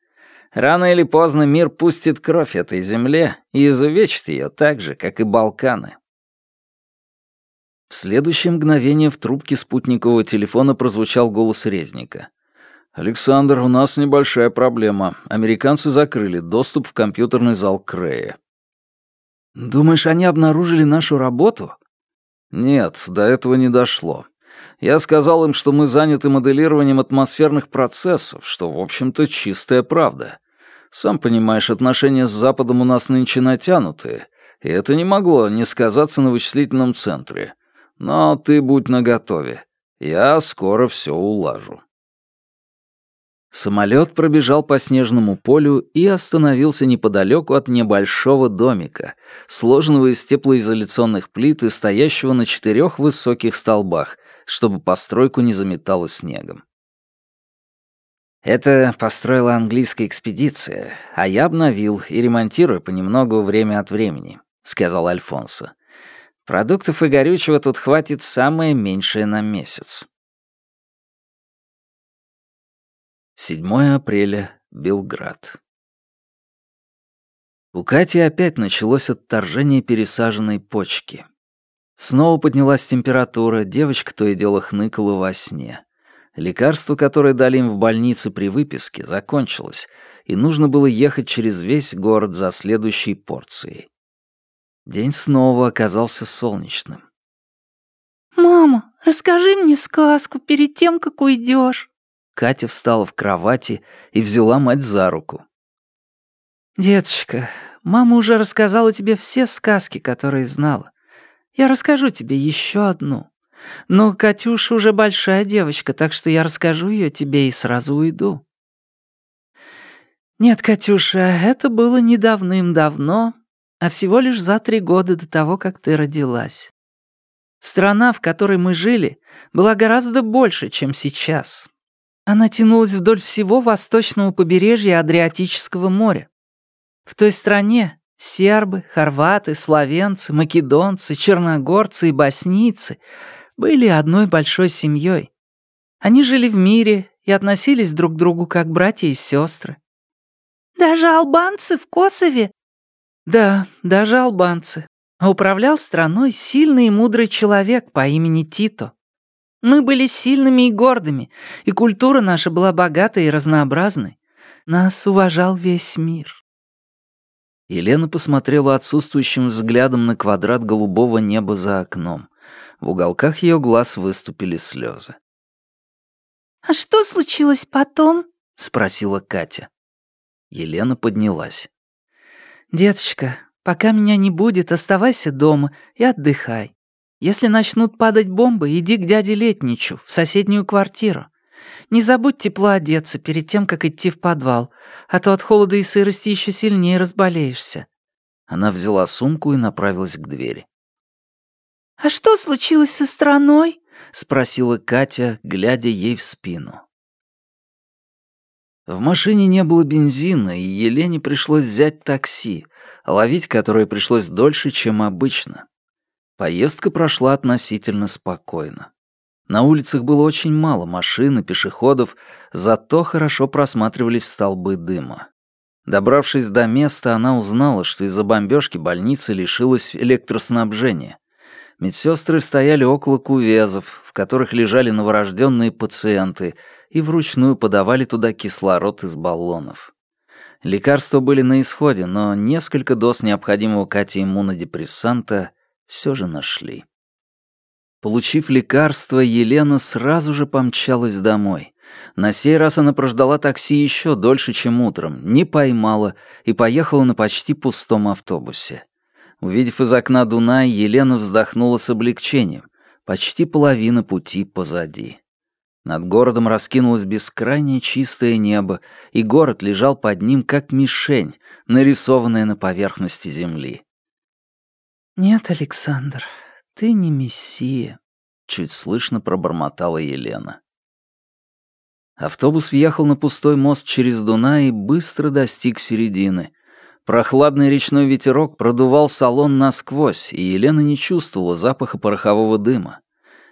Рано или поздно мир пустит кровь этой земле и изувечит ее так же, как и Балканы. В следующее мгновение в трубке спутникового телефона прозвучал голос Резника. «Александр, у нас небольшая проблема. Американцы закрыли доступ в компьютерный зал Крея». «Думаешь, они обнаружили нашу работу?» «Нет, до этого не дошло. Я сказал им, что мы заняты моделированием атмосферных процессов, что, в общем-то, чистая правда. Сам понимаешь, отношения с Западом у нас нынче натянутые, и это не могло не сказаться на вычислительном центре. Но ты будь наготове. Я скоро все улажу». Самолет пробежал по снежному полю и остановился неподалеку от небольшого домика, сложенного из теплоизоляционных плит и стоящего на четырех высоких столбах, чтобы постройку не заметало снегом. Это построила английская экспедиция, а я обновил и ремонтирую понемногу время от времени, сказал Альфонсо. Продуктов и горючего тут хватит самое меньшее на месяц. 7 апреля, Белград. У Кати опять началось отторжение пересаженной почки. Снова поднялась температура, девочка то и дело хныкала во сне. Лекарство, которое дали им в больнице при выписке, закончилось, и нужно было ехать через весь город за следующей порцией. День снова оказался солнечным. «Мама, расскажи мне сказку перед тем, как уйдешь. Катя встала в кровати и взяла мать за руку. «Деточка, мама уже рассказала тебе все сказки, которые знала. Я расскажу тебе еще одну. Но Катюша уже большая девочка, так что я расскажу ее тебе и сразу уйду». «Нет, Катюша, это было не давным-давно, а всего лишь за три года до того, как ты родилась. Страна, в которой мы жили, была гораздо больше, чем сейчас. Она тянулась вдоль всего восточного побережья Адриатического моря. В той стране сербы, хорваты, словенцы, македонцы, черногорцы и боснийцы были одной большой семьей. Они жили в мире и относились друг к другу как братья и сестры. «Даже албанцы в Косове?» «Да, даже албанцы. А управлял страной сильный и мудрый человек по имени Тито. Мы были сильными и гордыми, и культура наша была богатой и разнообразной. Нас уважал весь мир». Елена посмотрела отсутствующим взглядом на квадрат голубого неба за окном. В уголках ее глаз выступили слезы. «А что случилось потом?» — спросила Катя. Елена поднялась. «Деточка, пока меня не будет, оставайся дома и отдыхай. Если начнут падать бомбы, иди к дяде Летничу, в соседнюю квартиру. Не забудь тепло одеться перед тем, как идти в подвал, а то от холода и сырости еще сильнее разболеешься». Она взяла сумку и направилась к двери. «А что случилось со страной?» — спросила Катя, глядя ей в спину. В машине не было бензина, и Елене пришлось взять такси, ловить которое пришлось дольше, чем обычно. Поездка прошла относительно спокойно. На улицах было очень мало машин и пешеходов, зато хорошо просматривались столбы дыма. Добравшись до места, она узнала, что из-за бомбежки больница лишилась электроснабжения. Медсестры стояли около кувезов, в которых лежали новорожденные пациенты, и вручную подавали туда кислород из баллонов. Лекарства были на исходе, но несколько доз необходимого Кате иммунодепрессанта все же нашли. Получив лекарство, Елена сразу же помчалась домой. На сей раз она прождала такси еще дольше, чем утром, не поймала и поехала на почти пустом автобусе. Увидев из окна Дунай, Елена вздохнула с облегчением. Почти половина пути позади. Над городом раскинулось бескрайнее чистое небо, и город лежал под ним, как мишень, нарисованная на поверхности земли. «Нет, Александр, ты не мессия», — чуть слышно пробормотала Елена. Автобус въехал на пустой мост через Дунай и быстро достиг середины. Прохладный речной ветерок продувал салон насквозь, и Елена не чувствовала запаха порохового дыма.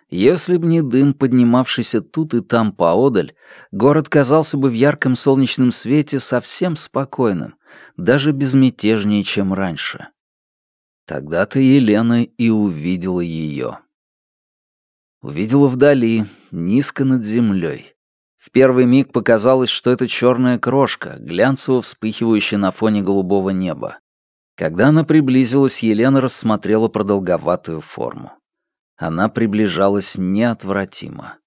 Если б не дым, поднимавшийся тут и там поодаль, город казался бы в ярком солнечном свете совсем спокойным, даже безмятежнее, чем раньше. Тогда-то Елена и увидела ее. Увидела вдали, низко над землей. В первый миг показалось, что это черная крошка, глянцево вспыхивающая на фоне голубого неба. Когда она приблизилась, Елена рассмотрела продолговатую форму. Она приближалась неотвратимо.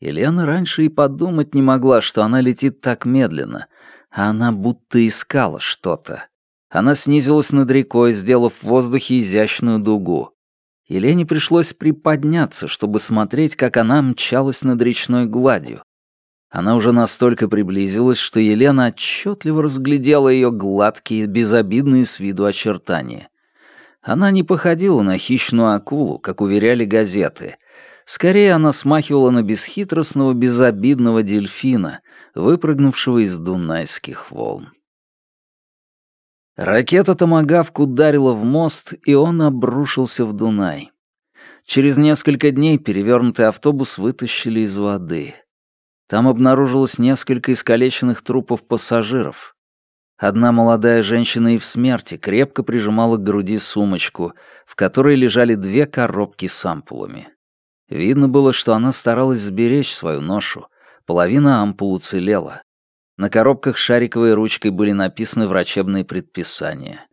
Елена раньше и подумать не могла, что она летит так медленно, а она будто искала что-то. Она снизилась над рекой, сделав в воздухе изящную дугу. Елене пришлось приподняться, чтобы смотреть, как она мчалась над речной гладью. Она уже настолько приблизилась, что Елена отчетливо разглядела ее гладкие, безобидные с виду очертания. Она не походила на хищную акулу, как уверяли газеты. Скорее, она смахивала на бесхитростного, безобидного дельфина, выпрыгнувшего из дунайских волн. Ракета «Томагавк» ударила в мост, и он обрушился в Дунай. Через несколько дней перевернутый автобус вытащили из воды — там обнаружилось несколько искалеченных трупов пассажиров. Одна молодая женщина и в смерти крепко прижимала к груди сумочку, в которой лежали две коробки с ампулами. Видно было, что она старалась сберечь свою ношу. Половина ампул уцелела. На коробках шариковой ручкой были написаны врачебные предписания.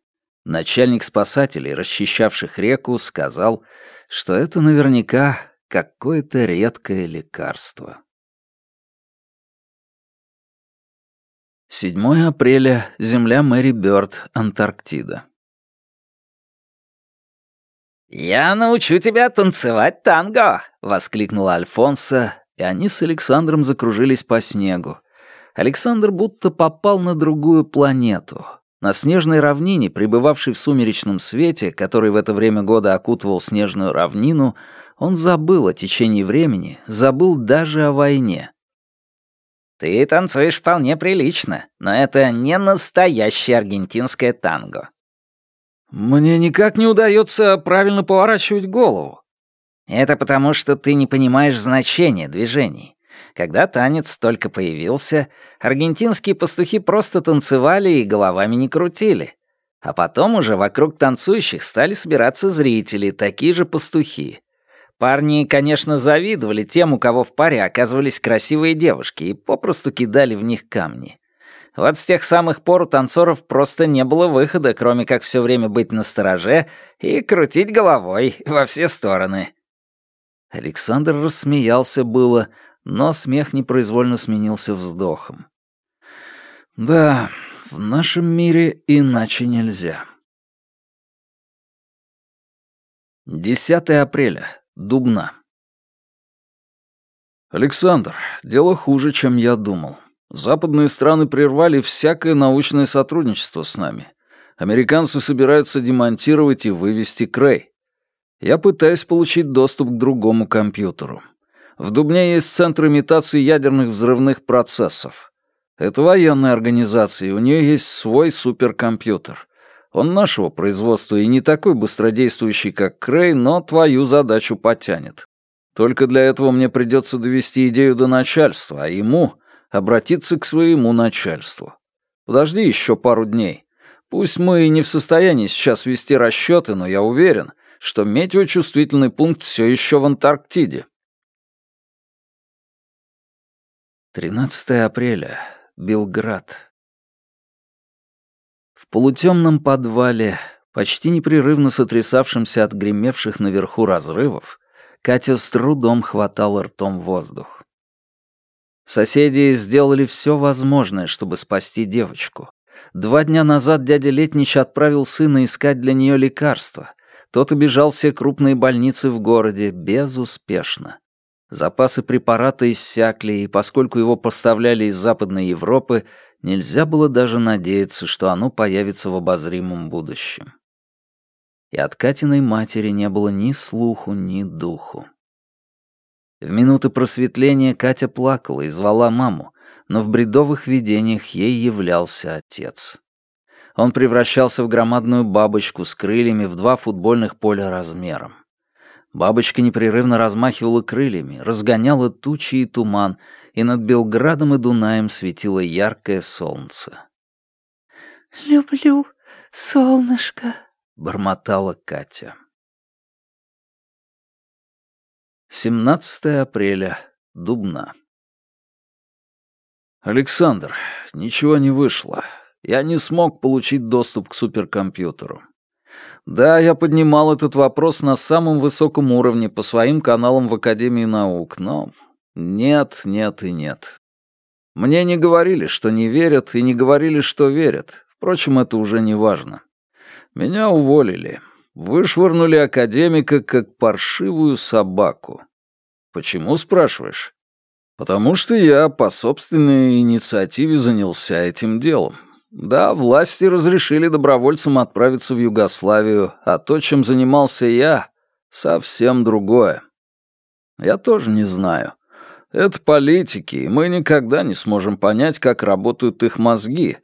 Начальник спасателей, расчищавших реку, сказал, что это наверняка какое-то редкое лекарство. 7 апреля. Земля Мэри Бёрд, Антарктида. «Я научу тебя танцевать танго!» — воскликнула Альфонса, и они с Александром закружились по снегу. Александр будто попал на другую планету. На снежной равнине, пребывавшей в сумеречном свете, который в это время года окутывал снежную равнину, он забыл о течении времени, забыл даже о войне. Ты танцуешь вполне прилично, но это не настоящее аргентинское танго. Мне никак не удается правильно поворачивать голову. Это потому, что ты не понимаешь значения движений. Когда танец только появился, аргентинские пастухи просто танцевали и головами не крутили. А потом уже вокруг танцующих стали собираться зрители, такие же пастухи. Парни, конечно, завидовали тем, у кого в паре оказывались красивые девушки, и попросту кидали в них камни. Вот с тех самых пор у танцоров просто не было выхода, кроме как все время быть на стороже и крутить головой во все стороны. Александр рассмеялся было, но смех непроизвольно сменился вздохом. «Да, в нашем мире иначе нельзя». 10 апреля. Дубна. «Александр, дело хуже, чем я думал. Западные страны прервали всякое научное сотрудничество с нами. Американцы собираются демонтировать и вывести Крей. Я пытаюсь получить доступ к другому компьютеру. В Дубне есть центр имитации ядерных взрывных процессов. Это военная организация, и у нее есть свой суперкомпьютер. Он нашего производства и не такой быстродействующий, как Крей, но твою задачу потянет. Только для этого мне придется довести идею до начальства, а ему обратиться к своему начальству. Подожди еще пару дней. Пусть мы и не в состоянии сейчас вести расчеты, но я уверен, что метеочувствительный пункт все еще в Антарктиде. 13 апреля. Белград. В полутемном подвале, почти непрерывно сотрясавшемся от гремевших наверху разрывов, Катя с трудом хватала ртом воздух. Соседи сделали все возможное, чтобы спасти девочку. Два дня назад дядя Летнич отправил сына искать для нее лекарства. Тот обежал все крупные больницы в городе безуспешно. Запасы препарата иссякли, и поскольку его поставляли из Западной Европы, нельзя было даже надеяться, что оно появится в обозримом будущем. И от Катиной матери не было ни слуху, ни духу. В минуты просветления Катя плакала и звала маму, но в бредовых видениях ей являлся отец. Он превращался в громадную бабочку с крыльями в два футбольных поля размером. Бабочка непрерывно размахивала крыльями, разгоняла тучи и туман, и над Белградом и Дунаем светило яркое солнце. «Люблю солнышко», — бормотала Катя. 17 апреля. Дубна. «Александр, ничего не вышло. Я не смог получить доступ к суперкомпьютеру. Да, я поднимал этот вопрос на самом высоком уровне по своим каналам в Академии наук, но нет, нет и нет. Мне не говорили, что не верят, и не говорили, что верят. Впрочем, это уже не важно. Меня уволили. Вышвырнули академика как паршивую собаку. Почему, спрашиваешь? Потому что я по собственной инициативе занялся этим делом. Да, власти разрешили добровольцам отправиться в Югославию, а то, чем занимался я, совсем другое. Я тоже не знаю. Это политики, и мы никогда не сможем понять, как работают их мозги,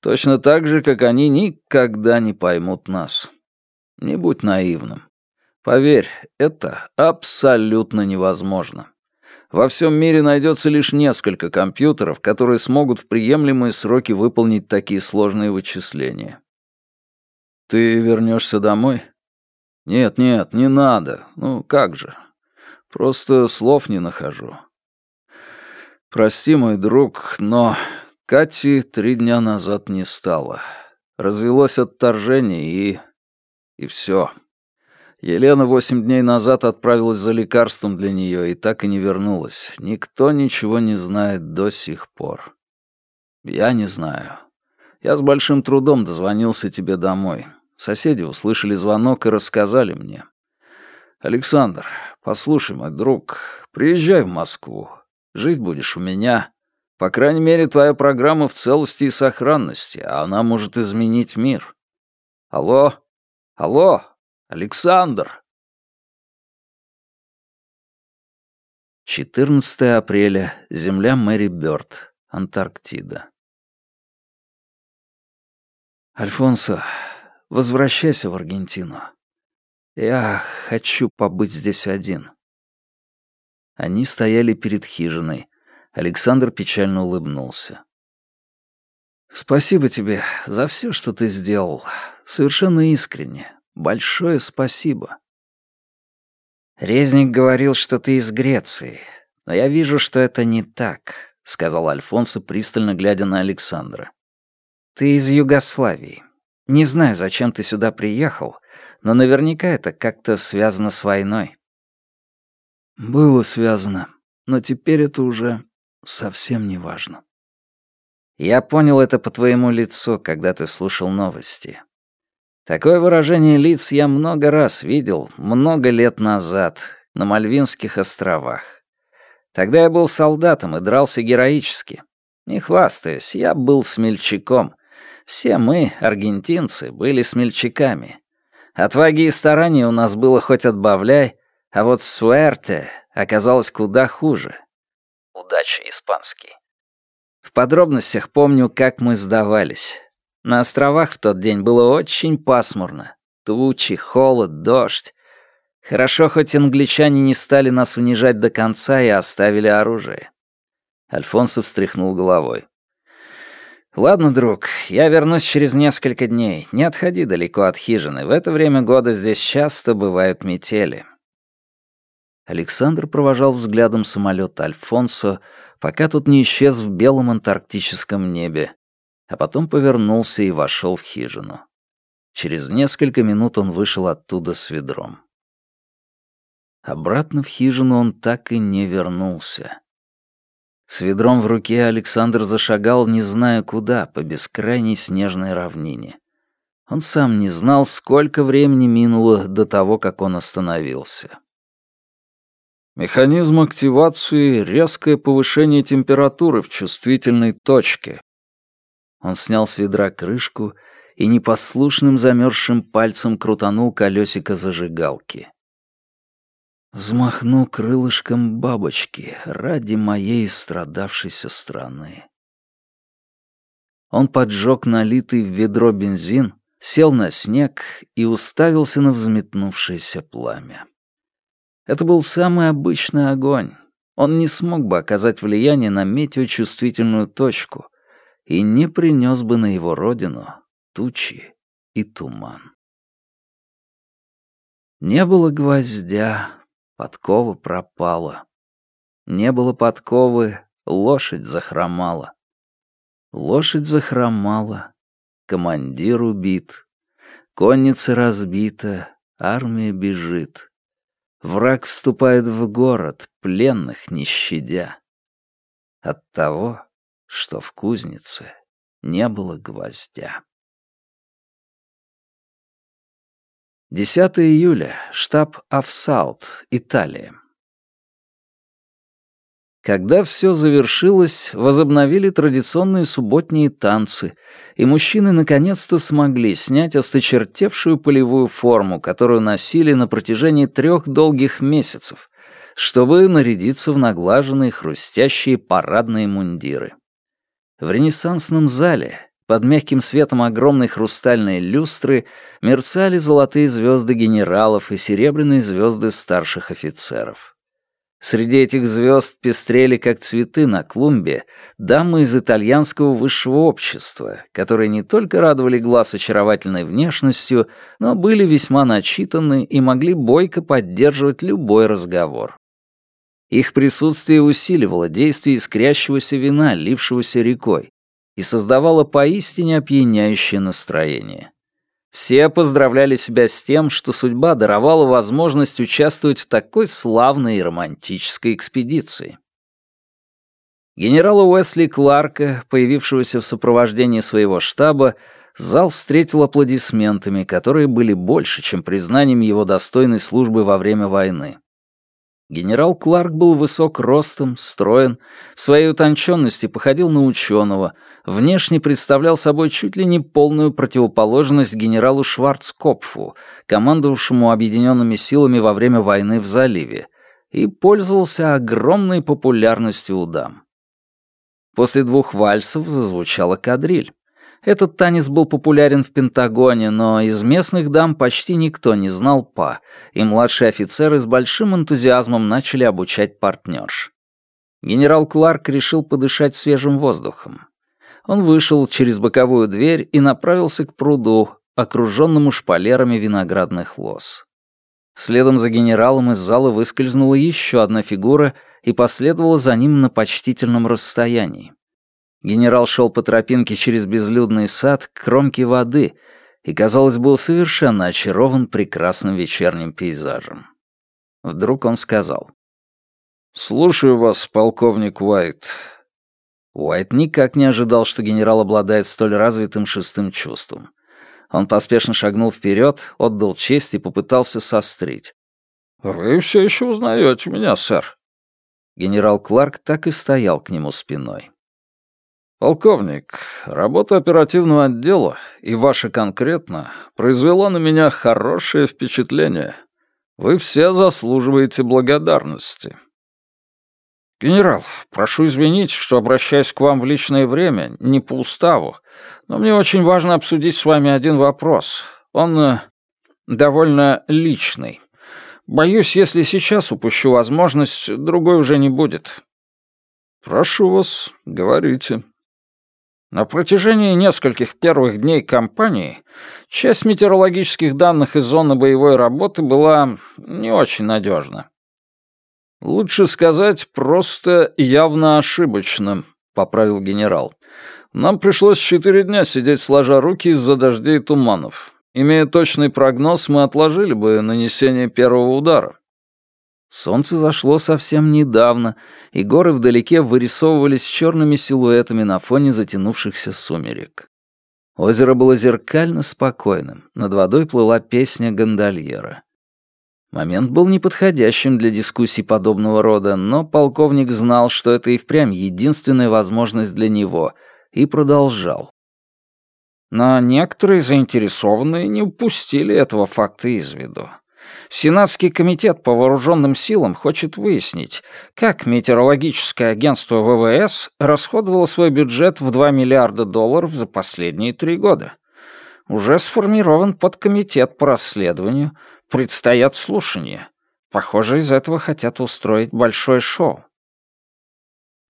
точно так же, как они никогда не поймут нас. Не будь наивным. Поверь, это абсолютно невозможно. Во всем мире найдется лишь несколько компьютеров, которые смогут в приемлемые сроки выполнить такие сложные вычисления. Ты вернешься домой? Нет, нет, не надо. Ну, как же. Просто слов не нахожу. Прости, мой друг, но Кати три дня назад не стало. Развелось отторжение и... и все. Елена восемь дней назад отправилась за лекарством для нее и так и не вернулась. Никто ничего не знает до сих пор. Я не знаю. Я с большим трудом дозвонился тебе домой. Соседи услышали звонок и рассказали мне. Александр, послушай, мой друг, приезжай в Москву. Жить будешь у меня. По крайней мере, твоя программа в целости и сохранности, а она может изменить мир. Алло? Алло? Александр!» 14 апреля. Земля Мэри Бёрд. Антарктида. «Альфонсо, возвращайся в Аргентину. Я хочу побыть здесь один». Они стояли перед хижиной. Александр печально улыбнулся. «Спасибо тебе за все, что ты сделал. Совершенно искренне. Большое спасибо. Резник говорил, что ты из Греции, но я вижу, что это не так, сказал Альфонсо, пристально глядя на Александра. Ты из Югославии. Не знаю, зачем ты сюда приехал, но наверняка это как-то связано с войной. Было связано, но теперь это уже совсем не важно. Я понял это по твоему лицу, когда ты слушал новости. Такое выражение лиц я много раз видел, много лет назад, на Мальвинских островах. Тогда я был солдатом и дрался героически. Не хвастаюсь, я был смельчаком. Все мы, аргентинцы, были смельчаками. Отваги и стараний у нас было хоть отбавляй, а вот суэрте оказалось куда хуже. Удача испанский. В подробностях помню, как мы сдавались. На островах в тот день было очень пасмурно. Тучи, холод, дождь. Хорошо, хоть англичане не стали нас унижать до конца и оставили оружие. Альфонсо встряхнул головой. «Ладно, друг, я вернусь через несколько дней. Не отходи далеко от хижины. В это время года здесь часто бывают метели». Александр провожал взглядом самолет Альфонсо, пока тот не исчез в белом антарктическом небе, а потом повернулся и вошел в хижину. Через несколько минут он вышел оттуда с ведром. Обратно в хижину он так и не вернулся. С ведром в руке Александр зашагал, не зная куда, по бескрайней снежной равнине. Он сам не знал, сколько времени минуло до того, как он остановился. Механизм активации — резкое повышение температуры в чувствительной точке. Он снял с ведра крышку и непослушным замерзшим пальцем крутанул колесико зажигалки. Взмахну крылышком бабочки ради моей страдавшейся страны. Он поджег налитый в ведро бензин, сел на снег и уставился на взметнувшееся пламя. Это был самый обычный огонь. Он не смог бы оказать влияние на метеочувствительную точку и не принес бы на его родину тучи и туман. Не было гвоздя, Подкова пропала. Не было подковы, лошадь захромала. Лошадь захромала, командир убит, конница разбита, армия бежит. Враг вступает в город, пленных не щадя. От того, что в кузнице не было гвоздя. 10 июля. Штаб Афсаут, Италия. Когда все завершилось, возобновили традиционные субботние танцы, и мужчины наконец-то смогли снять осточертевшую полевую форму, которую носили на протяжении трех долгих месяцев, чтобы нарядиться в наглаженные хрустящие парадные мундиры. В ренессансном зале, под мягким светом огромной хрустальной люстры мерцали золотые звезды генералов и серебряные звезды старших офицеров. Среди этих звезд пестрели, как цветы на клумбе, дамы из итальянского высшего общества, которые не только радовали глаз очаровательной внешностью, но были весьма начитаны и могли бойко поддерживать любой разговор. Их присутствие усиливало действие искрящегося вина, лившегося рекой, и создавала поистине опьяняющее настроение. Все поздравляли себя с тем, что судьба даровала возможность участвовать в такой славной и романтической экспедиции. Генерала Уэсли Кларка, появившегося в сопровождении своего штаба, зал встретил аплодисментами, которые были больше, чем признанием его достойной службы во время войны. Генерал Кларк был высок ростом, строен, в своей утонченности походил на ученого, внешне представлял собой чуть ли не полную противоположность генералу Шварцкопфу, командовавшему объединенными силами во время войны в заливе, и пользовался огромной популярностью у дам. После двух вальсов зазвучала кадриль. Этот танец был популярен в Пентагоне, но из местных дам почти никто не знал па, и младшие офицеры с большим энтузиазмом начали обучать партнерш. Генерал Кларк решил подышать свежим воздухом. Он вышел через боковую дверь и направился к пруду, окруженному шпалерами виноградных лоз. Следом за генералом из зала выскользнула еще одна фигура и последовала за ним на почтительном расстоянии. Генерал шел по тропинке через безлюдный сад к кромке воды и, казалось, был совершенно очарован прекрасным вечерним пейзажем. Вдруг он сказал. «Слушаю вас, полковник Уайт». Уайт никак не ожидал, что генерал обладает столь развитым шестым чувством. Он поспешно шагнул вперед, отдал честь и попытался сострить. «Вы все еще узнаете меня, сэр». Генерал Кларк так и стоял к нему спиной. «Полковник, работа оперативного отдела, и ваша конкретно, произвела на меня хорошее впечатление. Вы все заслуживаете благодарности». «Генерал, прошу извинить, что обращаюсь к вам в личное время, не по уставу, но мне очень важно обсудить с вами один вопрос. Он э, довольно личный. Боюсь, если сейчас упущу возможность, другой уже не будет». «Прошу вас, говорите». На протяжении нескольких первых дней кампании часть метеорологических данных из зоны боевой работы была не очень надежна. «Лучше сказать, просто явно ошибочно», — поправил генерал. «Нам пришлось четыре дня сидеть сложа руки из-за дождей и туманов. Имея точный прогноз, мы отложили бы нанесение первого удара». Солнце зашло совсем недавно, и горы вдалеке вырисовывались черными силуэтами на фоне затянувшихся сумерек. Озеро было зеркально спокойным, над водой плыла песня гондольера. Момент был неподходящим для дискуссий подобного рода, но полковник знал, что это и впрямь единственная возможность для него, и продолжал. Но некоторые заинтересованные не упустили этого факта из виду. Сенатский комитет по вооруженным силам хочет выяснить, как метеорологическое агентство ВВС расходовало свой бюджет в 2 миллиарда долларов за последние три года. Уже сформирован подкомитет по расследованию, предстоят слушания. Похоже, из этого хотят устроить большое шоу.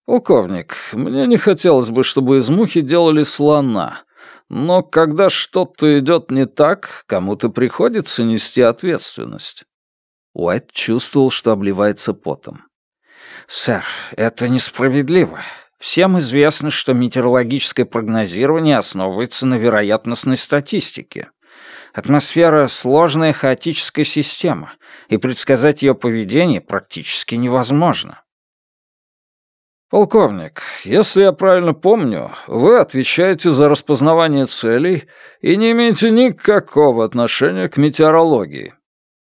«Полковник, мне не хотелось бы, чтобы из мухи делали слона», но когда что-то идет не так, кому-то приходится нести ответственность. Уайт чувствовал, что обливается потом. «Сэр, это несправедливо. Всем известно, что метеорологическое прогнозирование основывается на вероятностной статистике. Атмосфера — сложная хаотическая система, и предсказать ее поведение практически невозможно. «Полковник, если я правильно помню, вы отвечаете за распознавание целей и не имеете никакого отношения к метеорологии».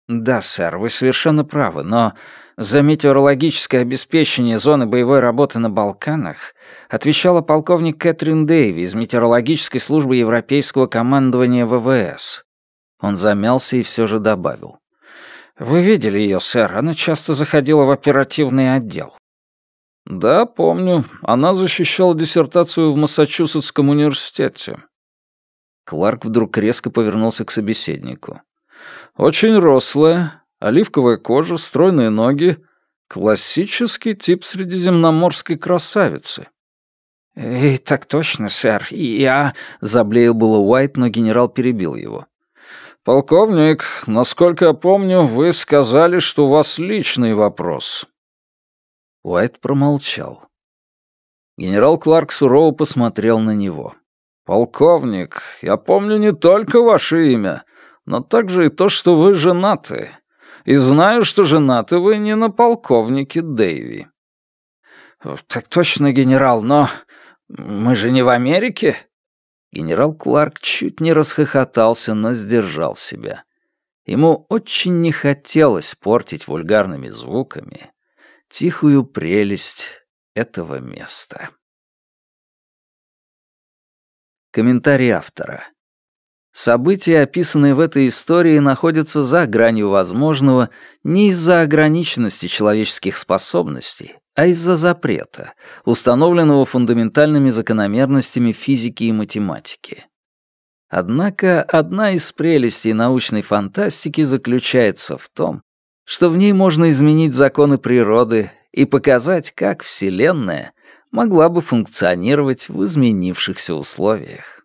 «Да, сэр, вы совершенно правы, но за метеорологическое обеспечение зоны боевой работы на Балканах отвечала полковник Кэтрин Дэйви из метеорологической службы Европейского командования ВВС». Он замялся и все же добавил. «Вы видели ее, сэр, она часто заходила в оперативный отдел. «Да, помню. Она защищала диссертацию в Массачусетском университете». Кларк вдруг резко повернулся к собеседнику. «Очень рослая, оливковая кожа, стройные ноги. Классический тип средиземноморской красавицы». «Эй, так точно, сэр. Я...» — заблеял было Уайт, но генерал перебил его. «Полковник, насколько я помню, вы сказали, что у вас личный вопрос». Уайт промолчал. Генерал Кларк сурово посмотрел на него. «Полковник, я помню не только ваше имя, но также и то, что вы женаты. И знаю, что женаты вы не на полковнике Дэйви». «Так точно, генерал, но мы же не в Америке?» Генерал Кларк чуть не расхохотался, но сдержал себя. Ему очень не хотелось портить вульгарными звуками тихую прелесть этого места. Комментарий автора. События, описанные в этой истории, находятся за гранью возможного не из-за ограниченности человеческих способностей, а из-за запрета, установленного фундаментальными закономерностями физики и математики. Однако одна из прелестей научной фантастики заключается в том, что в ней можно изменить законы природы и показать, как Вселенная могла бы функционировать в изменившихся условиях.